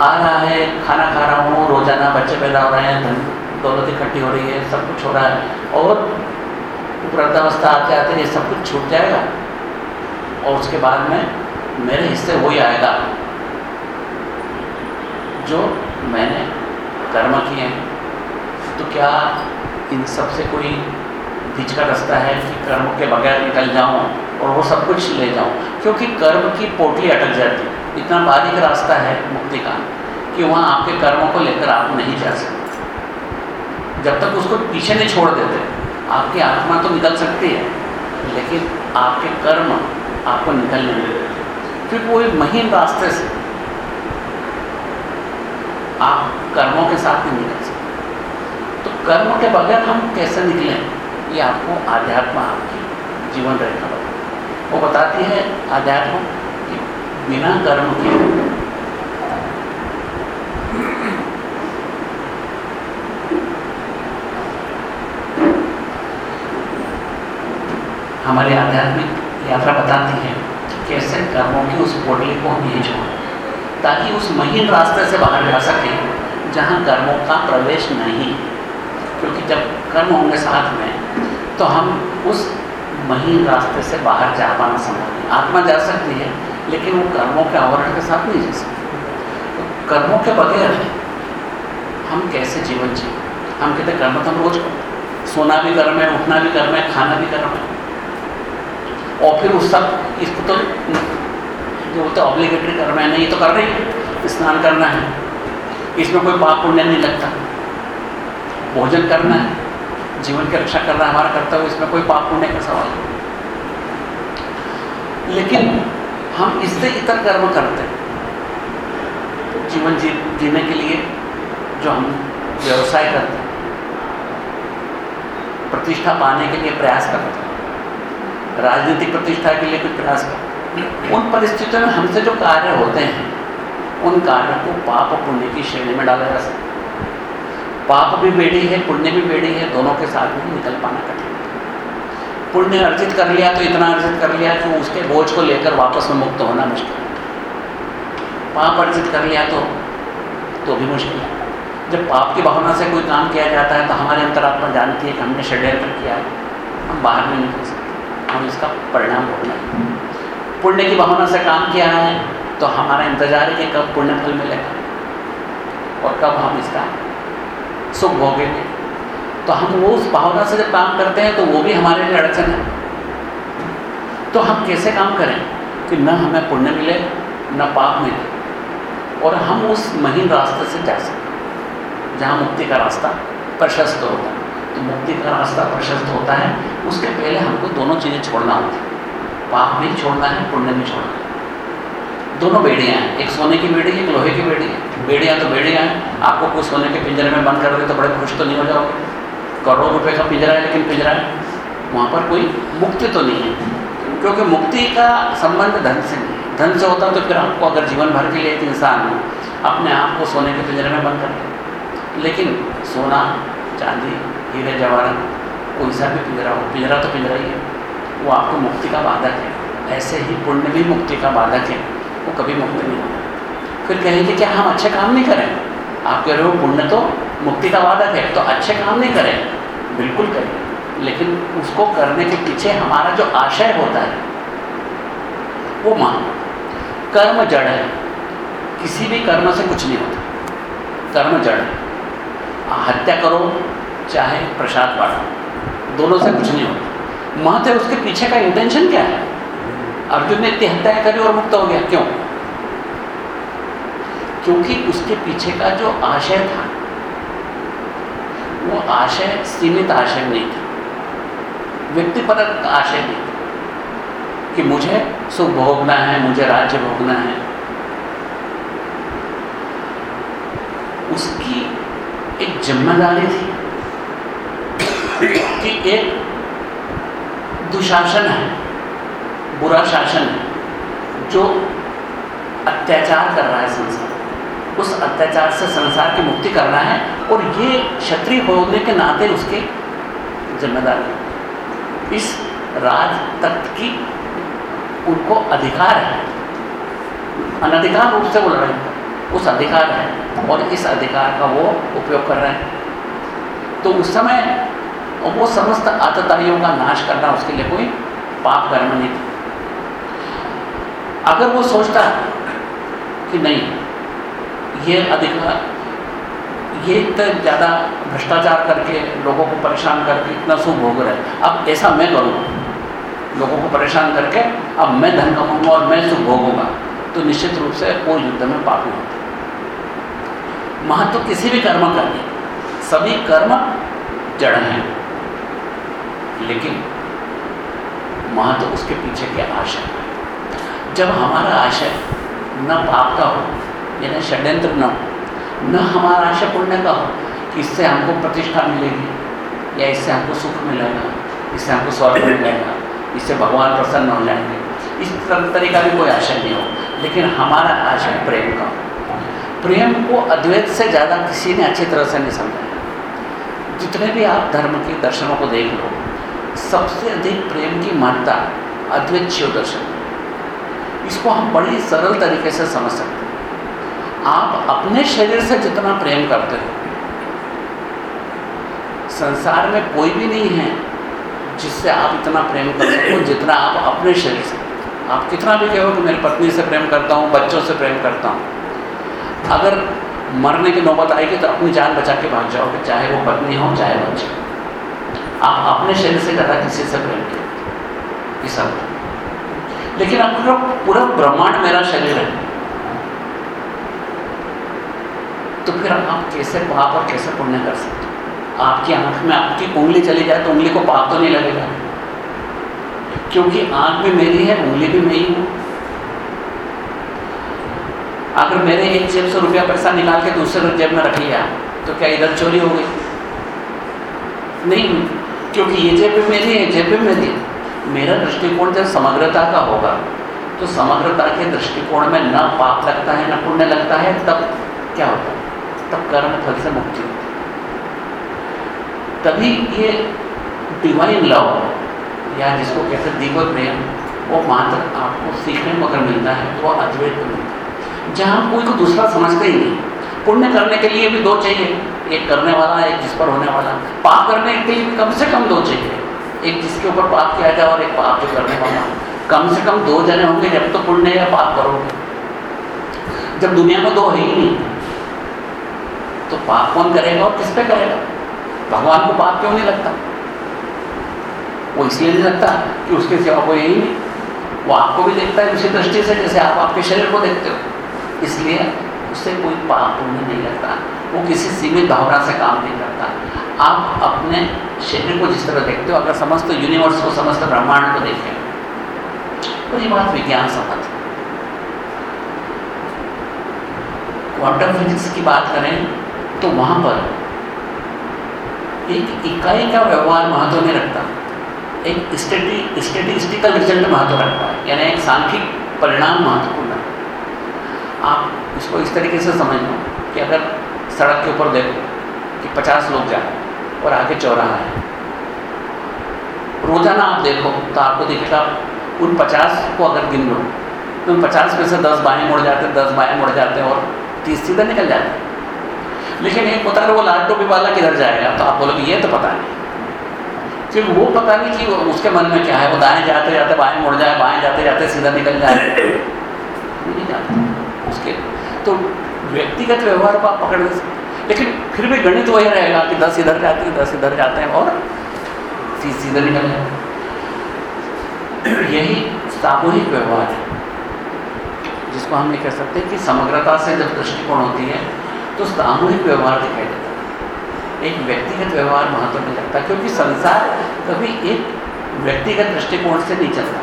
आ रहा है, खाना खा रहा हूँ, रोज़ाना बच्चे पैदा हो रहे हैं, धन दौलत इकट्ठी हो रही है, सब कुछ हो रहा है, और वृद्धावस्था आते आते ये सब कुछ छूट जाएगा। और उसके बाद में मेरे हिस्से वही आएगा, जो मैंने कर्म किए हैं। तो क्या इन सबसे कोई बीच का रास्ता है कि कर्म के बगैर निकल जाऊँ? और वो सब कुछ ले जाऊँ। क्योंकि कर्म की पोटली अटक जाती है। इतना बारीक रास्ता है मुक्ति का कि वहाँ आपके कर्मों को लेकर आप नहीं जा सकते। जब तक उसको पीछे नहीं छोड़ देते, आपकी आत्मा तो निकल सकती है, लेकिन आपके कर्म आपको निकल नहीं देते। फिर वो एक महीन रास्ते से आप कर्मों के साथ नहीं निकल सकते। तो कर्म के बगैर हम कैसे निकलें? ये आपको आध्यात्म आपकी जीवन रेखा वो बताती है, आध्यात्म कि बिना कर्म के हमारी आध्यात्मिक यात्रा बताती है कि कैसे कर्मों की उस पोटली को हम छोड़ें, ताकि उस महीन रास्ते से बाहर जा सके, जहाँ कर्मों का प्रवेश नहीं। क्योंकि जब कर्म होंगे साथ में तो हम उस महीन रास्ते से बाहर जा पाना संभव नहीं। आत्मा जा सकती है, लेकिन वो कर्मों के आवरण के साथ नहीं जा सकती। तो कर्मों के बगैर हम कैसे जीवन जिए हम कहते कर्म तो हम रोज सोना भी कर्म है, उठना भी कर्म है, खाना भी कर्म है। और फिर उस सब इसको तो जो तो ऑब्लिगेटरी कर्म है, नहीं तो कर रही है। स्नान करना है। इसमें कोई पाप पुण्य नहीं लगता। भोजन करना है। जीवन की रक्षा करना हमारा कर्तव्य, इसमें कोई पाप पुण्य का सवाल नहीं। लेकिन हम इससे इतर कर्म करते हैं। जीवन जी, जीने के लिए जो हम व्यवसाय करते हैं, प्रतिष्ठा पाने के लिए प्रयास करते हैं, राजनीतिक प्रतिष्ठा के लिए कुछ प्रयास करते उन परिस्थितियों में हमसे जो कार्य होते हैं, उन कार्यों को पाप पुण्य की श्रेणी में डाला जा सकता है। पाप भी बेड़ी है, पुण्य भी बेड़ी है, दोनों के साथ में निकल पाना कठिन। पुण्य अर्जित कर लिया तो इतना अर्जित कर लिया कि उसके बोझ को लेकर वापस में मुक्त होना मुश्किल पाप अर्जित कर लिया तो तो भी मुश्किल है। जब पाप की भावना से कोई काम किया जाता है तो हमारे अंतरात्मा जानती है कि हमने षड्यंत्र किया है, हम बाहर नहीं निकल सकते, हम इसका परिणाम भोगना है। पुण्य की भावना से काम किया है तो हमारा इंतज़ार है कि कब पुण्य फल मिलेगा और कब हम इसका सुख भोगेंगे तो हम वो उस भावना से जब काम करते हैं तो वो भी हमारे लिए अड़चन है। तो हम कैसे काम करें कि न हमें पुण्य मिले, न पाप मिले, और हम उस महीन रास्ते से जा सकें, जहाँ मुक्ति का रास्ता प्रशस्त होता है। तो मुक्ति का रास्ता प्रशस्त होता है, उसके पहले हमको दोनों चीज़ें छोड़ना होती है। पाप भी छोड़ना है, पुण्य भी छोड़ना है। दोनों बेड़ियाँ हैं। एक सोने की बेड़ी, एक लोहे की बेड़ी। है बेड़ियाँ तो बेड़ियाँ हैं। आपको कोई सोने के पिंजरे में बंद कर दे तो बड़े खुश तो नहीं हो जाओगे। करोड़ों रुपए का पिंजरा है, लेकिन पिंजरा है। वहाँ पर कोई मुक्ति तो नहीं है। क्योंकि मुक्ति का संबंध धन से नहीं है। धन से होता तो फिर आपको अगर जीवन भर के लिए एक इंसान अपने आप को सोने के पिंजरे में बंद कर दे। लेकिन सोना, चांदी, हीरे, जवाहर, कोई सा भी पिंजरा हो, पिंजरा तो पिंजरा ही है। वो आपको मुक्ति का बाधक है। ऐसे ही पुण्य भी मुक्ति का बाधक है। वो कभी मुक्त नहीं फिर कहेंगे क्या हम अच्छे काम नहीं करें? आप कह रहे हो पुण्य तो मुक्ति का वादक है तो अच्छे काम नहीं करें। बिल्कुल करें। लेकिन उसको करने के पीछे हमारा जो आशय होता है, वो मान कर्म जड़ है। किसी भी कर्म से कुछ नहीं होता। कर्म जड़ है। हत्या करो, चाहे प्रसाद बांटो। दोनों से कुछ नहीं होता। महत्व उसके पीछे का इंटेंशन क्या है? अर्जुन ने इतनी हत्या करी और मुक्त हो गया? क्यों? क्योंकि उसके पीछे का जो आशय था, वो आशय, सीमित आशय नहीं था। व्यक्तिपरक आशय नहीं था कि मुझे सुख भोगना है, मुझे राज्य भोगना है। उसकी एक ज़िम्मेदारी थी कि एक दुशासन है। बुरा शासन है जो अत्याचार कर रहा है संसार। उस अत्याचार से संसार की मुक्ति करना है और ये क्षत्रिय होने के नाते उसके ज़िम्मेदारी इस राज तख्त की उनको अधिकार है। अनधिकार रूप से वो लड़ाई उस अधिकार है और इस अधिकार का वो उपयोग कर रहे हैं। तो उस समय वो समस्त आतताइयों का नाश करना उसके लिए कोई पाप कर्म नहीं था। अगर वो सोचता है कि नहीं, ये अधिकार ये इतना ज़्यादा भ्रष्टाचार करके लोगों को परेशान करके इतना सुख भोग रहे। अब ऐसा मैं करूँ, लोगों को परेशान करके, अब मैं धन कमाऊँगा और मैं सुख भोगूँगा तो निश्चित रूप से वो युद्ध में पापी होते महत्व तो किसी भी कर्म का नहीं। सभी कर्म जड़ हैं, लेकिन महत्व तो उसके पीछे के आशय जब हमारा आशय न पाप का हो, यानी षड्यंत्र न हो, न हमारा आशय पुण्य का हो, कि इससे हमको प्रतिष्ठा मिलेगी, या इससे हमको सुख मिलेगा, इससे हमको स्वर्ग मिलेगा, इससे भगवान प्रसन्न हो जाएँगे। इस तरीका भी कोई आशय नहीं हो, लेकिन हमारा आशय प्रेम का हो। प्रेम को अद्वैत से ज़्यादा किसी ने अच्छी तरह से नहीं समझाया जितने भी आप धर्म के दर्शनों को देख लो, सबसे अधिक प्रेम की मान्यता अद्वैत शिव दर्शन। इसको हम बड़ी सरल तरीके से समझ सकते हैं। आप अपने शरीर से जितना प्रेम करते हो, संसार में कोई भी नहीं है जिससे आप इतना प्रेम कर सको, जितना आप अपने शरीर से। आप कितना भी कहो कि मेरी पत्नी से प्रेम करता हूँ, बच्चों से प्रेम करता हूँ। अगर मरने की नौबत आएगी तो अपनी जान बचा के भाग जाओगे, चाहे वो पत्नी हो, चाहे बच्चे। आप अपने शरीर से ज़्यादा किसी से प्रेम करते। इस अर्थ लेकिन आपका पूरा ब्रह्मांड मेरा शरीर है। तो फिर आप कैसे पाप और कैसे पुण्य कर सकते आपकी आँख में आपकी उंगली चली जाए तो उंगली को पाप तो नहीं लगेगा। क्योंकि आँख भी मेरी है, उंगली भी मेरी हूँ। अगर मेरे एक जेब से रुपया पैसा निकाल के दूसरे जेब में रख लिया तो क्या इधर चोरी हो गई? नहीं, क्योंकि ये जेब भी मेरी है जेब भी मेरी है। मेरा दृष्टिकोण जब समग्रता का होगा तो समग्रता के दृष्टिकोण में न पाप लगता है, न पुण्य लगता है, तब क्या होता है? तब कर्म फल से मुक्ति होती तभी ये डिवाइन लव या जिसको कहते दीपक प्रेम, वो मात्र आपको सीखने में अगर मिलता है तो वो अद्वैत को मिलता है। जहाँ कोई को दूसरा समझते ही नहीं। पुण्य करने के लिए भी दो चाहिए, एक करने वाला, एक जिस पर होने वाला। पाप करने के लिए भी कम से कम दो चाहिए। एक जिसके ऊपर पाप किया जाए और एक पाप जो करने वाला कम से कम दो जने होंगे, जब तो पुण्य या पाप करोगे। जब दुनिया में दो है ही नहीं तो पाप कौन करेगा और किस पे करेगा? भगवान को पाप क्यों नहीं लगता? वो इसलिए नहीं लगता कि उसके सिवा कोई यही नहीं। वो आपको भी देखता है उसी दृष्टि से, जैसे आप आपके शरीर को देखते हो। इसलिए उससे कोई पाप पुण्य नहीं लगता। वो किसी सीमित भावना से काम नहीं करता। आप अपने शरीर को जिस तरह देखते हो, अगर समस्त यूनिवर्स को, समस्त ब्रह्मांड को देखें तो ये बात विज्ञान सम्मत क्वांटम फिजिक्स की बात करें तो वहाँ पर एक इकाई का व्यवहार महत्व नहीं रखता। एक स्टेटिस्टिकल रिज़ल्ट महत्व रखता है, यानी एक सांख्यिक परिणाम महत्वपूर्ण है। आप इसको इस तरीके से समझ लो कि अगर सड़क के ऊपर देखो कि 50 लोग जाए और आगे चौराहा है। रोज़ाना आप देखो तो आपको दिखेगा, उन पचास को अगर गिन लो तो उन पचास में से दस बाएँ मुड़ जाते हैं, दस बाएँ मुड़ जाते हैं और तीस सीधा निकल जाते हैं। लेकिन एक पता है वो लाल टोपी वाला किधर जाएगा? तो आप बोलोगे, ये तो पता नहीं। क्योंकि वो पता नहीं कि उसके मन में क्या है। वो दाएँ जाते जाते, बाएँ मुड़ जाए, बाएँ जाते जाते सीधा निकल जाए नहीं जाते। उसके तो व्यक्तिगत व्यवहार को आप पकड़ नहीं सकते। लेकिन फिर भी गणित वही रहेगा कि दस इधर जाते हैं, दस इधर जाते हैं और तीस इधर निकल जाए यही सामूहिक व्यवहार है, जिसको हम ये कह सकते हैं कि समग्रता से जब दृष्टिकोण होती है तो सामूहिक व्यवहार दिखाई देता है। एक व्यक्तिगत व्यवहार महत्व नहीं रखता क्योंकि संसार कभी एक व्यक्तिगत दृष्टिकोण से नहीं चलता।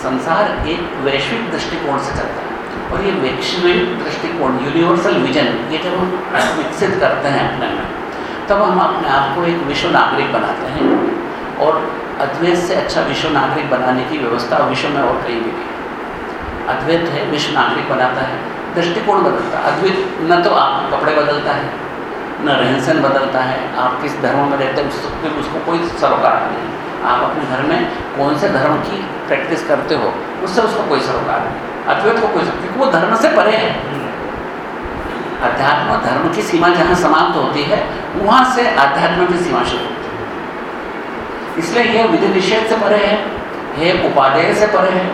संसार एक वैश्विक दृष्टिकोण से चलता है। और ये वैश्विक दृष्टिकोण यूनिवर्सल विजन ये जब हम विकसित करते हैं अपने में, तब हम अपने आप को एक विश्व नागरिक बनाते हैं। और अद्वैत से अच्छा विश्व नागरिक बनाने की व्यवस्था विश्व में और कहीं भी नहीं। अद्वैत है, विश्व नागरिक बनाता है, दृष्टिकोण बदलता है। अद्वैत न तो आप कपड़े बदलता है, न रहन सहन बदलता है, आप किस धर्म में रहते हैं उसको उसको कोई सरोकार नहीं। आप अपने घर में कौन से धर्म की प्रैक्टिस करते हो, उससे उसको कोई सरोकार नहीं। अद्वैत को कोई क्योंकि वो धर्म से परे है। अध्यात्म धर्म की सीमा जहाँ समाप्त होती है वहाँ से अध्यात्म की सीमा शुरू होती है। इसलिए यह विधि निषेध से परे है यह उपादेय से परे है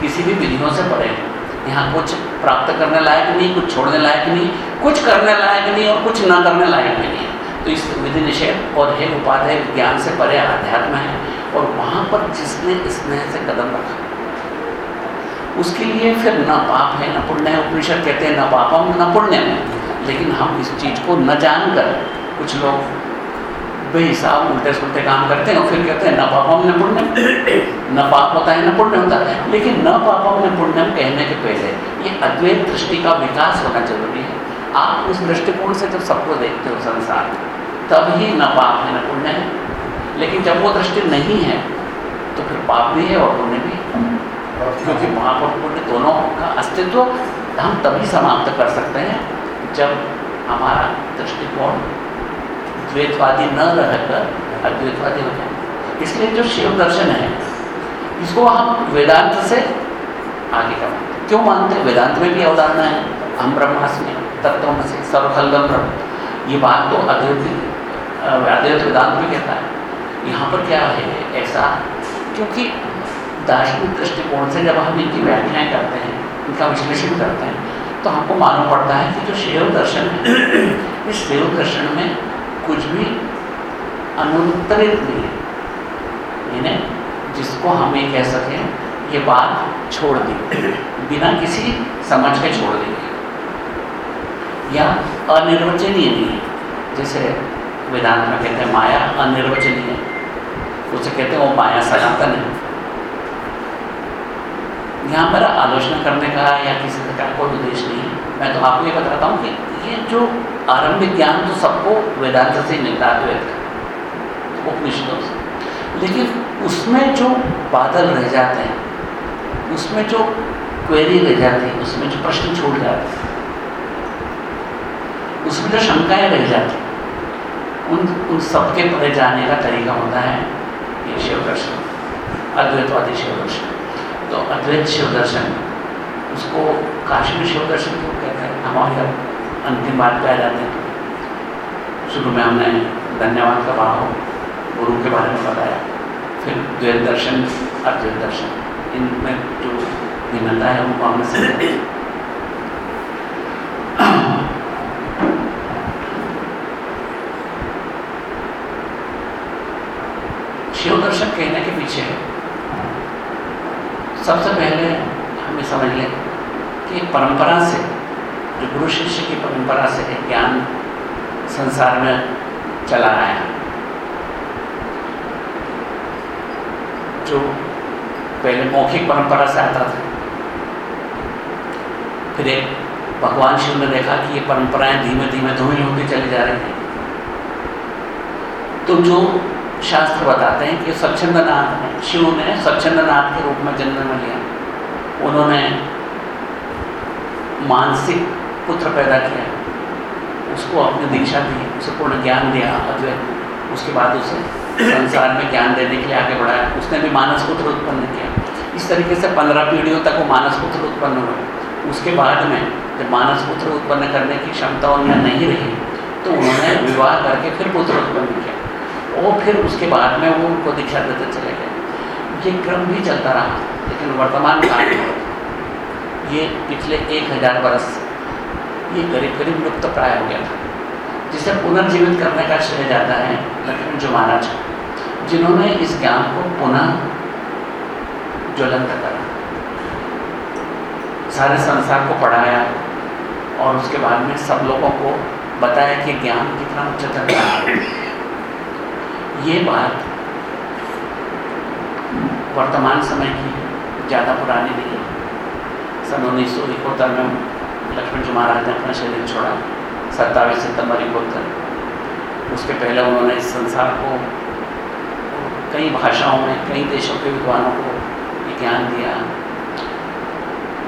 किसी भी विधियों से परे है। यहाँ कुछ प्राप्त करने लायक नहीं कुछ छोड़ने लायक नहीं कुछ करने लायक नहीं और कुछ न करने लायक भी नहीं तो इस विधि निषेध और हे उपाध्याय ज्ञान से परे अध्यात्म है और वहाँ पर जिसने स्नेह से कदम रखा। उसके लिए फिर न पाप है, न पुण्य है। उपनिषद कहते हैं, न पापम न पुण्य लेकिन हम इस चीज़ को न जानकर कुछ लोग बेहिसाब उल्टे सुलटे काम करते हैं और फिर कहते हैं, न पापम न पुण्य। [clears throat] न पाप होता है, न पुण्य होता है। लेकिन न पापम न पुण्यम कहने के पहले ये अद्वैत दृष्टि का विकास होना ज़रूरी है। आप उस दृष्टिकोण से जब सबको देखते हो संसार, तब ही न पाप है, न पुण्य है। लेकिन जब वो दृष्टि नहीं है तो फिर पाप भी है और पुण्य भी है। क्योंकि महापुरुष पुण्य दोनों का अस्तित्व हम तभी समाप्त कर सकते हैं जब हमारा दृष्टिकोण द्वैतवादी न रहकर अद्वैतवादी हो जाए। इसलिए जो शिव दर्शन है, इसको हम वेदांत से आगे का क्यों मानते हैं? वेदांत में भी अवधारणा है, हम ब्रह्मास्मि, तत्व से सर्वखलगम ब्रह्म। ये बात तो अद्वैत अद्वैत वेदांत भी कहता है। यहाँ पर क्या है ऐसा? क्योंकि दार्शनिक दृष्टिकोण से जब हम इनकी व्याख्याएँ करते हैं, इनका विश्लेषण करते हैं तो हमको मालूम पड़ता है कि जो शैव दर्शन है, इस शैव दर्शन में कुछ भी अनुत्तरित नहीं है। इन्हें जिसको हम ये कह सकें, ये बात छोड़ दी, बिना किसी समझ के छोड़ दी या अनिर्वचनीय नहीं है, जैसे वेदांत में कहते हैं, माया अनिर्वचनीय उसे कहते हैं, वो माया सनातन है। यहाँ पर आलोचना करने का या किसी प्रकार कोई उद्देश्य नहीं मैं तो आपको ये बताता हूँ कि ये जो आरंभिक ज्ञान तो सबको वेदांत से मिलता है द्वैत उपनिषदों से। लेकिन उसमें जो बादल रह जाते हैं, उसमें जो क्वेरी रह जाती है, उसमें जो प्रश्न छूट जाते हैं, उसमें जो शंकाएँ रह जाती उन उन सबके परे जाने का तरीका होता है ये शिव दर्शन अद्वैतवादी शिव दर्शन तो अद्वैत शिव दर्शन उसको काशी में शिव दर्शन क्यों कहते हैं? हमारे अब अंतिम बात पे आ जाते हैं। शुरू में हमने धन्यवाद का भाव गुरु के बारे में बताया। फिर द्वैत दर्शन, अद्वैत दर्शन। इनमें जो भिन्नता है, उनको हमने शिव दर्शन कहने के पीछे है सबसे पहले हमें समझ लें कि परंपरा से, जो गुरु शिष्य की परंपरा से एक ज्ञान संसार में चला आया जो पहले मौखिक परंपरा से आता था। फिर एक भगवान शिव ने देखा कि ये परंपराएँ धीमे धीमे धुएँ होती चली जा रही हैं। तो जो शास्त्र बताते हैं कि स्वच्छंद नाथ ने शिव ने स्वच्छंद नाथ के रूप में जन्म लिया। उन्होंने मानसिक पुत्र पैदा किया। उसको अपनी दीक्षा दी, उसे पूर्ण ज्ञान दिया अद्वैत उसके बाद उसे संसार में ज्ञान देने के लिए आगे बढ़ाया। उसने भी मानस पुत्र उत्पन्न किया। इस तरीके से पंद्रह पीढ़ियों तक वो मानस पुत्र उत्पन्न हुए। उसके बाद में जब मानस पुत्र उत्पन्न करने की क्षमता उनमें नहीं रही तो उन्होंने विवाह करके फिर पुत्र उत्पन्न किया। और फिर उसके बाद में वो उनको दीक्षा देते चले गए। ये क्रम भी चलता रहा, लेकिन वर्तमान काल में ये पिछले एक हज़ार वर्ष ये करीब करीब लुप्त प्राय हो गया था, जिसे पुनर्जीवित करने का श्रेय जाता है लक्ष्मण जो महाराज, जिन्होंने इस ज्ञान को पुनः ज्वलंत करा। सारे संसार को पढ़ाया और उसके बाद में सब लोगों को बताया कि ज्ञान कितना उच्चतर ज्ञान है। ये बात वर्तमान समय की ज़्यादा पुरानी नहीं है। सन उन्नीस सौ इकहत्तर में लक्ष्मण जी महाराज ने अपना शरीर छोड़ा, सत्ताईस सितंबर इकहत्तर। उसके पहले उन्होंने इस संसार को, कई भाषाओं में, कई देशों के विद्वानों को ज्ञान दिया।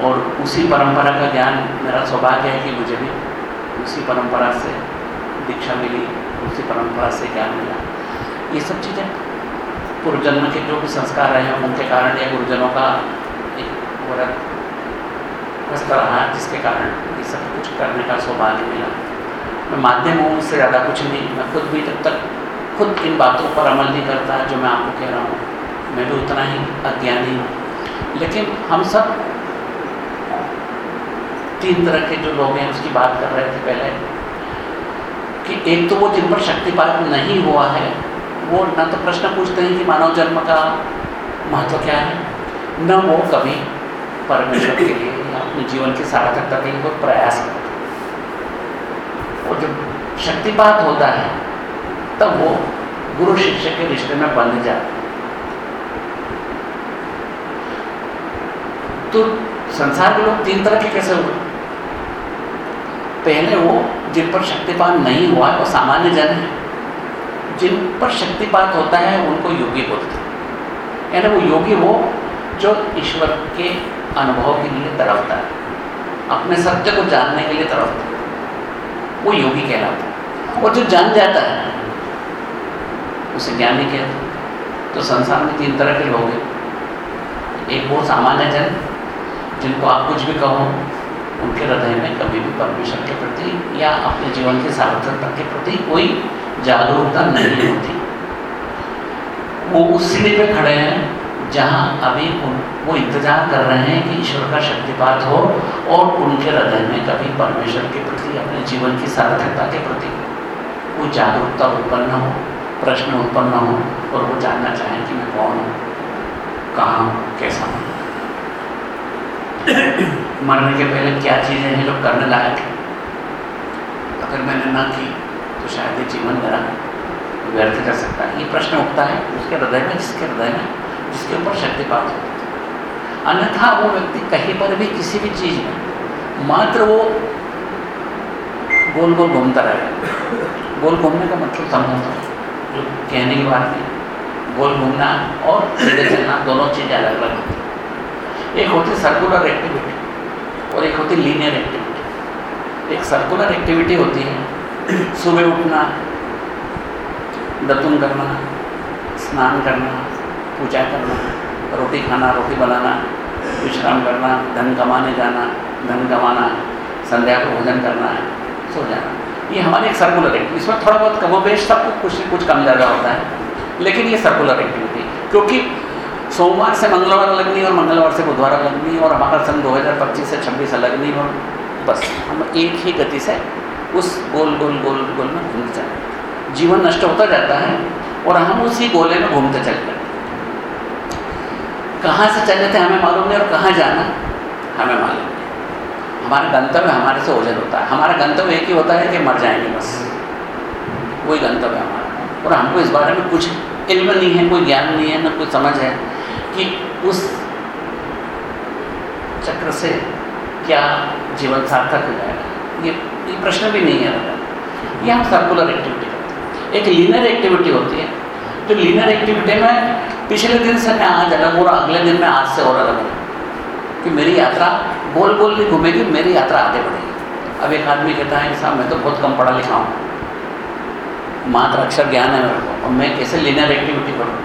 और उसी परंपरा का ज्ञान, मेरा सौभाग्य है कि मुझे भी उसी परंपरा से दीक्षा मिली, उसी परंपरा से ज्ञान मिला। ये सब चीज़ें। पूर्वजन्म के जो भी संस्कार रहे हैं उनके कारण या गुरुजनों का एक व्यस्त रहा, जिसके कारण ये सब कुछ करने का सौभाग्य मिला। मैं माध्यम हूँ, उससे ज़्यादा कुछ नहीं। मैं खुद भी जब तक खुद इन बातों पर अमल नहीं करता, जो मैं आपको कह रहा हूँ, मैं भी उतना ही अज्ञानी हूँ। लेकिन हम सब तीन तरह के जो लोग हैं, उसकी बात कर रहे थे पहले, कि एक तो वो जिन पर शक्तिपात नहीं हुआ है वो न तो प्रश्न पूछते हैं कि मानव जन्म का महत्व क्या है, न वो कभी परमेश्वर के लिए अपने जीवन की सार्थकता के लिए कोई प्रयास करते वो जब शक्तिपात होता है, तब वो गुरु शिक्षक के रिश्ते में बंध जाते तो संसार के लोग तीन तरह के कैसे हुए? पहले वो जिन पर शक्तिपात नहीं हुआ है, वो सामान्य जन है। जिन पर शक्तिपात होता है, उनको योगी बोलते हैं। यानी वो योगी वो जो ईश्वर के अनुभव के लिए तड़पता है, अपने सत्य को जानने के लिए तड़पता है। वो योगी कहलाता है। और जो जान जाता है, उसे ज्ञानी कहते हैं। तो संसार में तीन तरह के लोग हैं। एक वो सामान्य जन, जिनको आप कुछ भी कहो, उनके हृदय में कभी भी परमेश्वर के प्रति या अपने जीवन की सार्थकता के प्रति कोई जागरूकता नहीं होती। वो उस सीढ़ी पे खड़े हैं, जहाँ अभी उन, वो इंतज़ार कर रहे हैं कि ईश्वर का शक्तिपात हो और उनके हृदय में कभी परमेश्वर के प्रति, अपने जीवन की सार्थकता के प्रति कोई जागरूकता उत्पन्न हो, प्रश्न उत्पन्न हो और वो जानना चाहें कि मैं कौन हूँ, कहाँ हूँ, कैसा हूँ। [clears throat] मरने के पहले क्या चीज़ें हैं जो करने लायक अगर मैंने ना की शायद ये जीवन मेरा व्यर्थ कर सकता है, ये प्रश्न उठता है उसके हृदय में जिसके हृदय में? जिसके ऊपर शक्तिपात हो। अन्यथा वो व्यक्ति कहीं पर भी किसी भी चीज़ में मात्र वो गोल गोल घूमता रहेगा गोल घूमने का मतलब समझता जो कहने की बात नहीं गोल घूमना और सीधे चलना, दोनों चीज़ें अलग अलग होती एक होती सर्कुलर एक्टिविटी और एक होती लीनियर एक्टिविटी एक सर्कुलर एक्टिविटी होती है [coughs] सुबह उठना दतुन करना, स्नान करना, पूजा करना, रोटी खाना, रोटी बनाना, विश्राम करना, धन कमाने जाना, धन कमाना, संध्या को भोजन करना है सो जाना। ये हमारी एक सर्कुलर एक्टिविटी इसमें थोड़ा बहुत कमोबेश सब कुछ कुछ कम ज़्यादा होता है, लेकिन ये सर्कुलर एक्टिविटी क्योंकि सोमवार से मंगलवार लगनी और मंगलवार से बुधवार लगनी और हमारा सन 2025 से 26 लगनी और बस हम एक ही गति से उस गोल गोल गोल गोल में घूमते चले जीवन नष्ट होता जाता है और हम उसी गोले में घूमते चले जाते कहाँ से चले थे हमें मालूम नहीं और कहाँ जाना हमें मालूम नहीं। हमारा गंतव्य हमारे से ओझल होता है। हमारा गंतव्य एक ही होता है कि मर जाएँगे बस। वही गंतव्य हमारा और हमको इस बारे में कुछ इल्म नहीं है, कोई ज्ञान नहीं है, न कोई समझ है कि उस चक्र से क्या जीवन सार्थक हो जाएगा। ये ये प्रश्न भी नहीं है ये हम सर्कुलर एक्टिविटी करते हैं। एक लीनर एक्टिविटी होती है। जो लीनर एक्टिविटी में पिछले दिन से मैं आज अलग हो रहा अगले दिन में आज से और अलग हो। कि मेरी यात्रा गोल गोल नहीं घूमेगी, मेरी यात्रा आगे बढ़ेगी। अब एक आदमी कहता है, साहब, मैं तो बहुत कम पढ़ा लिखा हूँ। मात्र अक्षर ज्ञान है मेरे को। और मैं कैसे लीनर एक्टिविटी करूँ?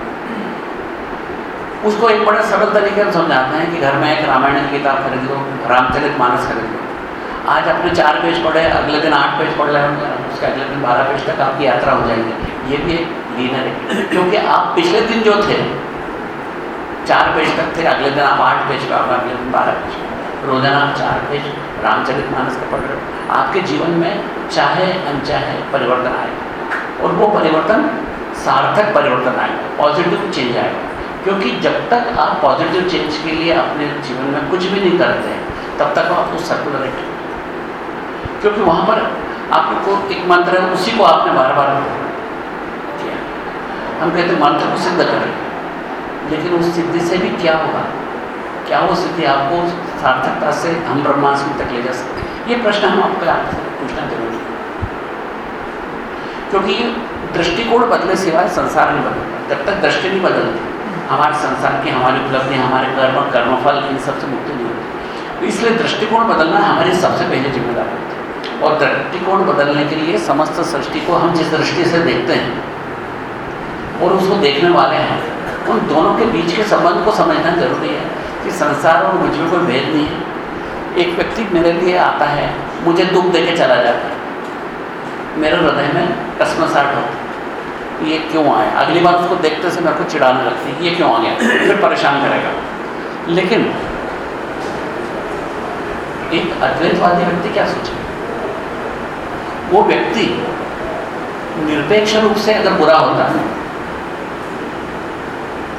उसको एक बड़ा सरल तरीके से समझाते हैं कि घर में एक रामायण की किताब खरीद लो, रामचरित मानस खरीद लो। आज आपने चार पेज पढ़े, अगले दिन आठ पेज पढ़ लेंगे उसके अगले दिन बारह पेज तक आपकी यात्रा हो जाएगी। ये भी एक लीनर है। क्योंकि आप पिछले दिन जो थे, चार पेज तक थे, अगले दिन आप आठ पेज का अगले दिन बारह पेज रोज़ाना चार पेज रामचरित मानस का पढ़ रहे हो। आपके जीवन में चाहे, अनचाहे परिवर्तन आएगा और वो परिवर्तन सार्थक परिवर्तन आएगा पॉजिटिव चेंज आएगा क्योंकि जब तक आप पॉजिटिव चेंज के लिए अपने जीवन में कुछ भी नहीं करते हैं तब तक आप उस सर्कुलर क्योंकि वहाँ पर आपको एक मंत्र है, उसी को आपने बार बार किया। हम कहते हैं, मंत्र को सिद्ध करें। लेकिन उस सिद्धि से भी क्या होगा? क्या वो सिद्धि आपको सार्थकता से, हम ब्रह्मास्मि तक ले जा सकते ये प्रश्न हम आपको आपसे पूछना ज़रूरी है। क्योंकि दृष्टिकोण बदले सिवाय संसार नहीं बदलता। जब तक दृष्टि नहीं बदलती, हमारे संसार की हमारी उपलब्धि, हमारे कर्म, कर्मफल, इन सबसे मुक्ति नहीं होती। तो इसलिए दृष्टिकोण बदलना हमारी सबसे पहले ज़िम्मेदारी होती और दृष्टिकोण बदलने के लिए समस्त सृष्टि को हम जिस दृष्टि से देखते हैं और उसको देखने वाले हैं, उन दोनों के बीच के संबंध को समझना ज़रूरी है कि संसार और मुझमें कोई भेद नहीं है। एक व्यक्ति मेरे लिए आता है, मुझे दुख दे के चला जाता है। मेरे हृदय में कसमसाट होती ये क्यों आया अगली बार उसको देखते से मेरे को चिड़ाने लगती है, ये क्यों आ गया? फिर परेशान करेगा। लेकिन एक अद्वैतवादी व्यक्ति क्या सोचे वो व्यक्ति निरपेक्ष रूप से अगर बुरा होता है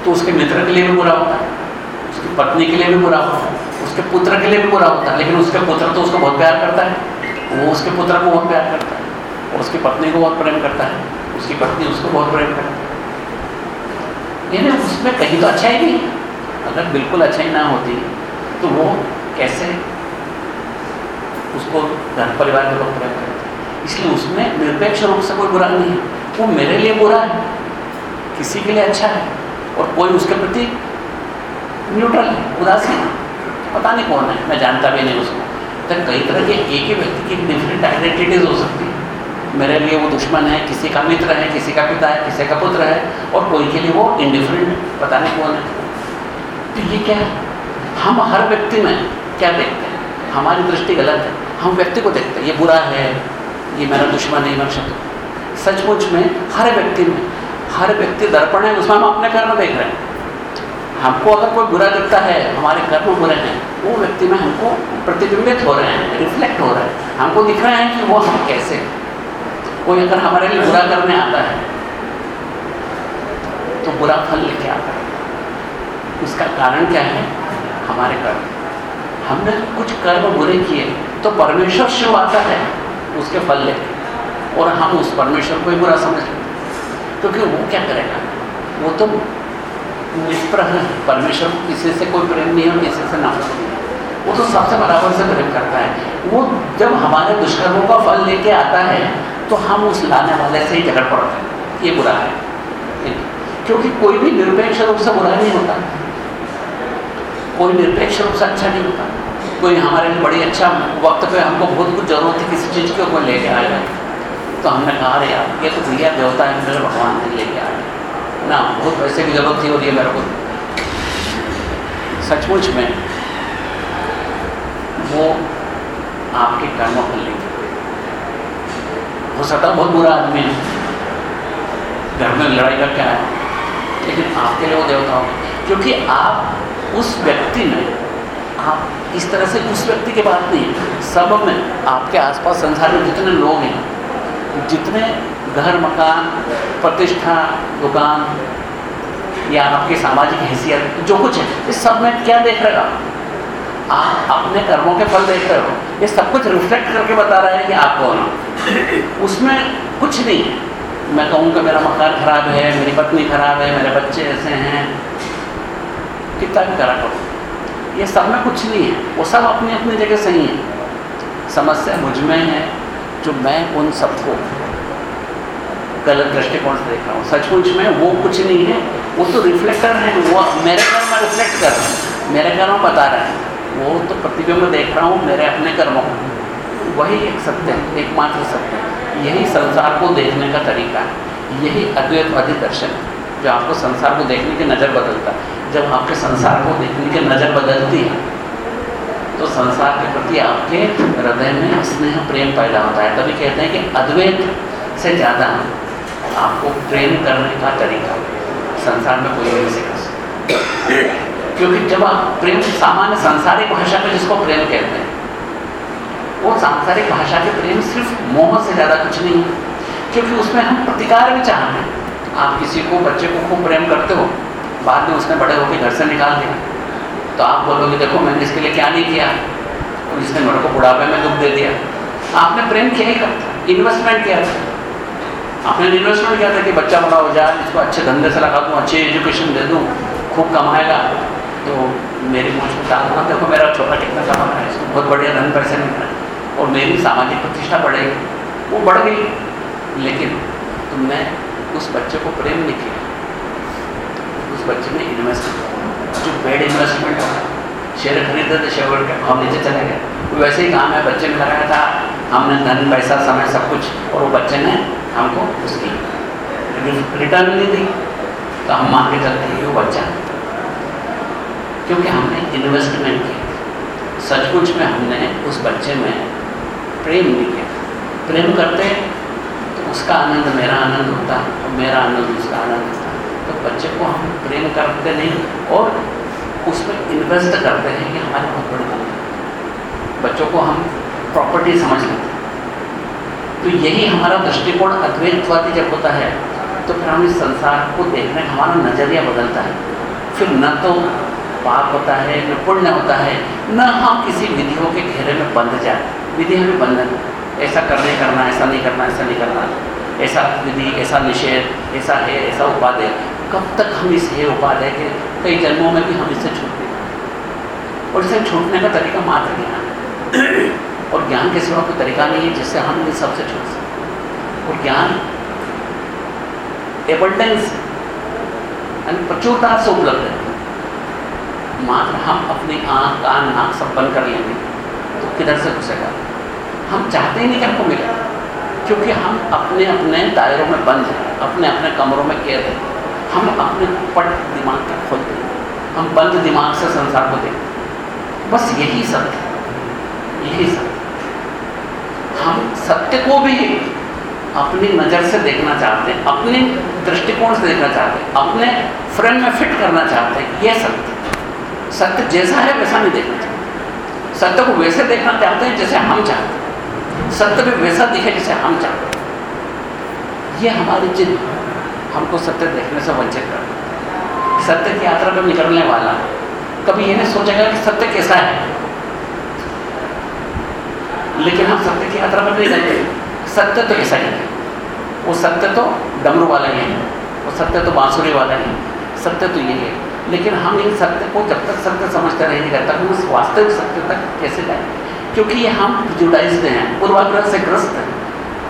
तो उसके मित्र के लिए भी बुरा होता है, उसकी पत्नी के लिए भी बुरा होता है, उसके पुत्र के लिए भी बुरा होता है, लेकिन उसके पुत्र तो उसको बहुत प्यार करता है, वो उसके पुत्र को बहुत प्यार करता है, और उसकी पत्नी को बहुत प्रेम करता है, उसकी पत्नी उसको बहुत प्रेम करती है। यानी उसमें कहीं तो अच्छा ही नहीं, अगर बिल्कुल अच्छाई ना होती तो वो कैसे उसको घर परिवार के लोग प्रेम करते इसलिए उसमें निरपेक्ष रूप से कोई बुरा नहीं है। वो मेरे लिए बुरा है, किसी के लिए अच्छा है, और कोई उसके प्रति न्यूट्रल है उदासीन है। पता नहीं कौन है, मैं जानता भी नहीं उसको। तो कई तरह के एक ही व्यक्ति की डिफरेंट आइडेंटिटीज हो सकती है। मेरे लिए वो दुश्मन है, किसी का मित्र है, किसी का पिता है, किसी का पुत्र है, और कोई के लिए वो इंडिफरेंट है, पता नहीं कौन है। तो ये क्या है? हम हर व्यक्ति में क्या देखते हैं? हमारी दृष्टि गलत है। हम व्यक्ति को देखते हैं, ये बुरा है ये मेरा दुश्मन है मेरा शत्रु सचमुच में हर व्यक्ति में, हर व्यक्ति दर्पण है, उसमें हम अपने कर्म देख रहे हैं। हमको अगर कोई बुरा दिखता है, हमारे कर्म बुरे हैं, वो व्यक्ति में हमको प्रतिबिंबित हो रहे हैं रिफ्लेक्ट हो रहे हैं। हमको दिख रहे हैं कि वो हम कैसे कोई अगर हमारे लिए बुरा करने आता है तो बुरा फल लेके आता है। उसका कारण क्या है? हमारे कर्म। हमने कुछ कर्म बुरे किए तो परमेश्वर शिव आता है। उसके फल लेके और हम उस परमेश्वर को ही बुरा समझ। लेते क्योंकि वो क्या करेगा? वो तो निष्प्रह परमेश्वर को किसी से कोई प्रेम नहीं है किसी से नफरत नहीं है। वो तो सबसे बराबर से प्रेम करता है। वो जब हमारे दुष्कर्मों का फल लेके आता है तो हम उस लाने वाले से ही झगड़ पड़ते हैं। ये बुरा है। क्योंकि कोई भी निरपेक्ष रूप से बुरा नहीं होता। कोई निरपेक्ष रूप से अच्छा नहीं होता। कोई हमारे लिए बड़ी अच्छा वक्त पे हमको बहुत कुछ ज़रूरत है किसी चीज़ की कोई लेके आएगा तो हमने कहा, अरे यार, ये तो भैया देवता है, मेरे भगवान ने लेके आए ना, बहुत पैसे की ज़रूरत थी और ये मेरे को सचमुच में वो आपके कर्म फल लेंगे हो सकता बहुत बुरा आदमी है, घर में लड़ाई करके आया, लेकिन आपके लिए वो देवता हो। क्योंकि आप उस व्यक्ति में आप इस तरह से उस व्यक्ति की बात नहीं है। सब में आपके आसपास संसार में जितने लोग हैं, जितने घर, मकान, प्रतिष्ठा, दुकान, या आपकी सामाजिक हैसियत, जो कुछ है, इस सब में क्या देख रहे हो आप? अपने कर्मों के फल देख रहे हो। ये सब कुछ रिफ्लेक्ट करके बता रहा है कि आप कौन हो। उसमें कुछ नहीं है। मैं कहूँगा मेरा मकान खराब है, मेरी पत्नी खराब है, मेरे बच्चे ऐसे हैं। कितना भी करा करो। ये सब में कुछ नहीं है। वो सब अपनी अपनी जगह सही है समस्या मुझमें है जो मैं उन सबको गलत दृष्टिकोण से देख रहा हूँ। सचमुच में वो कुछ नहीं है। वो तो रिफ्लेक्टर है। वो मेरे कर्म में रिफ्लेक्ट कर रहे हैं। मेरे कर्म बता रहे हैं। वो तो प्रतिबिंब देख रहा हूँ मेरे अपने कर्मों को। वही एक सत्य है, एकमात्र सत्य है। यही संसार को देखने का तरीका है। यही अद्वैतवादी दर्शन है, जो आपको संसार को देखने की नज़र बदलता है। जब आपके संसार को देखने की नज़र बदलती है तो संसार के प्रति आपके हृदय में स्नेह, प्रेम पैदा होता है। तभी कहते हैं कि अद्वैत से ज़्यादा आपको प्रेम करने का तरीका संसार में कोई नहीं सिखा क्योंकि जब आप प्रेम, सामान्य सांसारिक भाषा में जिसको प्रेम कहते हैं, वो सांसारिक भाषा के प्रेम सिर्फ़ मोह से ज़्यादा कुछ नहीं है। क्योंकि उसमें हम प्रतिकार भी चाहते हैं। आप किसी को, बच्चे को खूब प्रेम करते हो बाद में उसने बड़े होकर घर से निकाल दिया। तो आप बोलोगे, देखो, मैंने इसके लिए क्या नहीं किया? और इसने मेरे को बुढ़ापे में दुख दे दिया। आपने प्रेम किया ही करता इन्वेस्टमेंट किया था। आपने इन्वेस्टमेंट किया था कि बच्चा बड़ा हो जाए इसको अच्छे धंधे से लगा दूँ, अच्छी एजुकेशन दे दूँ, खूब कमाएगा। तो मेरी मुझ को डालना देखो, मेरा छोटा कितना कमा रहा है, इसको बहुत बढ़िया धन पैसे मिल रहे हैं और मेरी सामाजिक प्रतिष्ठा बढ़ेगी। वो बढ़ गई। लेकिन तुमने उस बच्चे को प्रेम नहीं किया। बच्चे ने इन्वेस्टमेंट जो बेड इन्वेस्टमेंट है शेयर खरीदे थे शेयर के भाव नीचे चले गए। वैसे ही काम है, बच्चे ने लगाया था, हमने धन, पैसा, समय, सब कुछ, और वो बच्चे ने हमको उसकी रिटर्न नहीं दी तो हम मान के चलते हैं वो बच्चा। क्योंकि हमने इन्वेस्टमेंट की सचमुच में हमने उस बच्चे में प्रेम नहीं किया। प्रेम करते तो उसका आनंद मेरा आनंद होता और मेरा आनंद उसका आनंद होता तो बच्चे को हम प्रेम करते नहीं और उसमें इन्वेस्ट करते हैं कि हमारे बहुत बड़ी कमी बच्चों को हम प्रॉपर्टी समझ लेते हैं। तो यही हमारा दृष्टिकोण अद्वैतवादी जब होता है तो फिर हम इस संसार को देखने का हमारा नज़रिया बदलता है। फिर न तो पाप होता है, न पुण्य होता है, न हम किसी विधियों के घेरे में बंध जाए। विधि हमें बंधन ऐसा करने करना, ऐसा नहीं करना, ऐसा नहीं करना। ऐसा विधि, ऐसा निषेध, ऐसा है, ऐसा उपाध्याय कब तक हम इस है उपाध्याय के कई जन्मों में भी हम इससे छूटते और इसे छूटने का तरीका मात्र ज्ञान और ज्ञान के सिवा कोई तरीका नहीं है जिससे हम इन सबसे छूट सकते और ज्ञान एबंडेंस यानी प्रचुरता से उपलब्ध है। मात्र हम अपनी आँख, कान, नाक सब बंद कर लेंगे तो किधर से घुसेगा? हम चाहते ही नहीं कि हमको मिले, क्योंकि हम अपने अपने दायरों में बंद हैं अपने अपने कमरों में कैद हैं। हम अपने पट दिमाग तक खोलते हैं। हम बंद दिमाग से संसार को देखते बस यही सत्य यही सत्य हम सत्य को भी अपनी नज़र से देखना चाहते हैं, अपने दृष्टिकोण से देखना चाहते हैं, अपने फ्रेम में फिट करना चाहते हैं। ये सत्य सत्य जैसा है वैसा नहीं देखना चाहते। सत्य को वैसे देखना चाहते हैं जैसे हम चाहते हैं। सत्य भी वैसा दिखे जैसे हम चाहते हैं। ये हमारी जिद हमको सत्य देखने से वंचित कर सत्य की यात्रा पर निकलने वाला, कभी ये नहीं सोचेगा कि सत्य कैसा है। लेकिन हम सत्य की यात्रा पर नहीं जाते सत्य तो ऐसा ही है। वो सत्य तो डमरू वाला ही है। वो सत्य तो बांसुरी वाला ही सत्य तो यही है। लेकिन हम इन सत्य को जब तक सत्य समझते रहेंगे, तब तक उस वास्तविक सत्य तक कैसे जाए क्योंकि ये हम जुडाइज्ड हैं, पूर्वाग्रह से ग्रस्त हैं।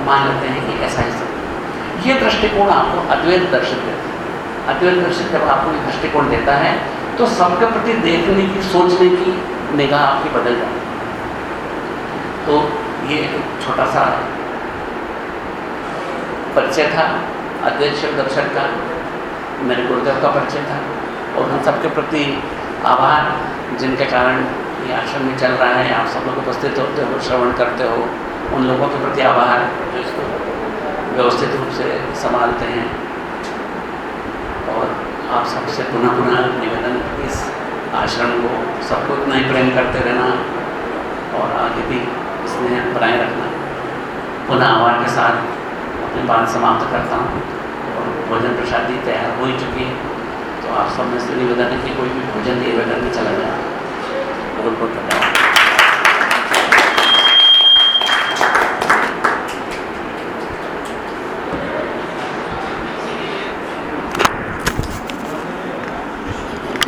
मान लेते हैं कि ऐसा ही सत्य ये दृष्टिकोण आपको अद्वैत दर्शन देता है। अद्वैत दर्शन जब आपको ये दृष्टिकोण देता है तो सबके प्रति देखने की, सोचने की निगाह आपकी बदल जाती है। तो ये छोटा सा परिचय था अध्यक्ष दर्शक का। मेरे गुरुदेव का परिचय था, और हम सबके प्रति आभार, जिनके कारण ये आश्रम में चल रहा है। आप सब लोग उपस्थित होते हो श्रवण करते हो। उन लोगों के प्रति आभार, जो इसको व्यवस्थित रूप से संभालते हैं। और आप सबसे पुनः पुनः निवेदन, इस आश्रम को सबको इतना ही प्रेम करते रहना और आगे भी स्नेह बनाए रखना। पुनः आभार के साथ अपनी बात समाप्त करता हूँ और भोजन प्रसादी तैयार हो ही चुकी है। तो आप सब में से निवेदन है कि कोई भी भोजन बगैर में चला जाए। बहुत बहुत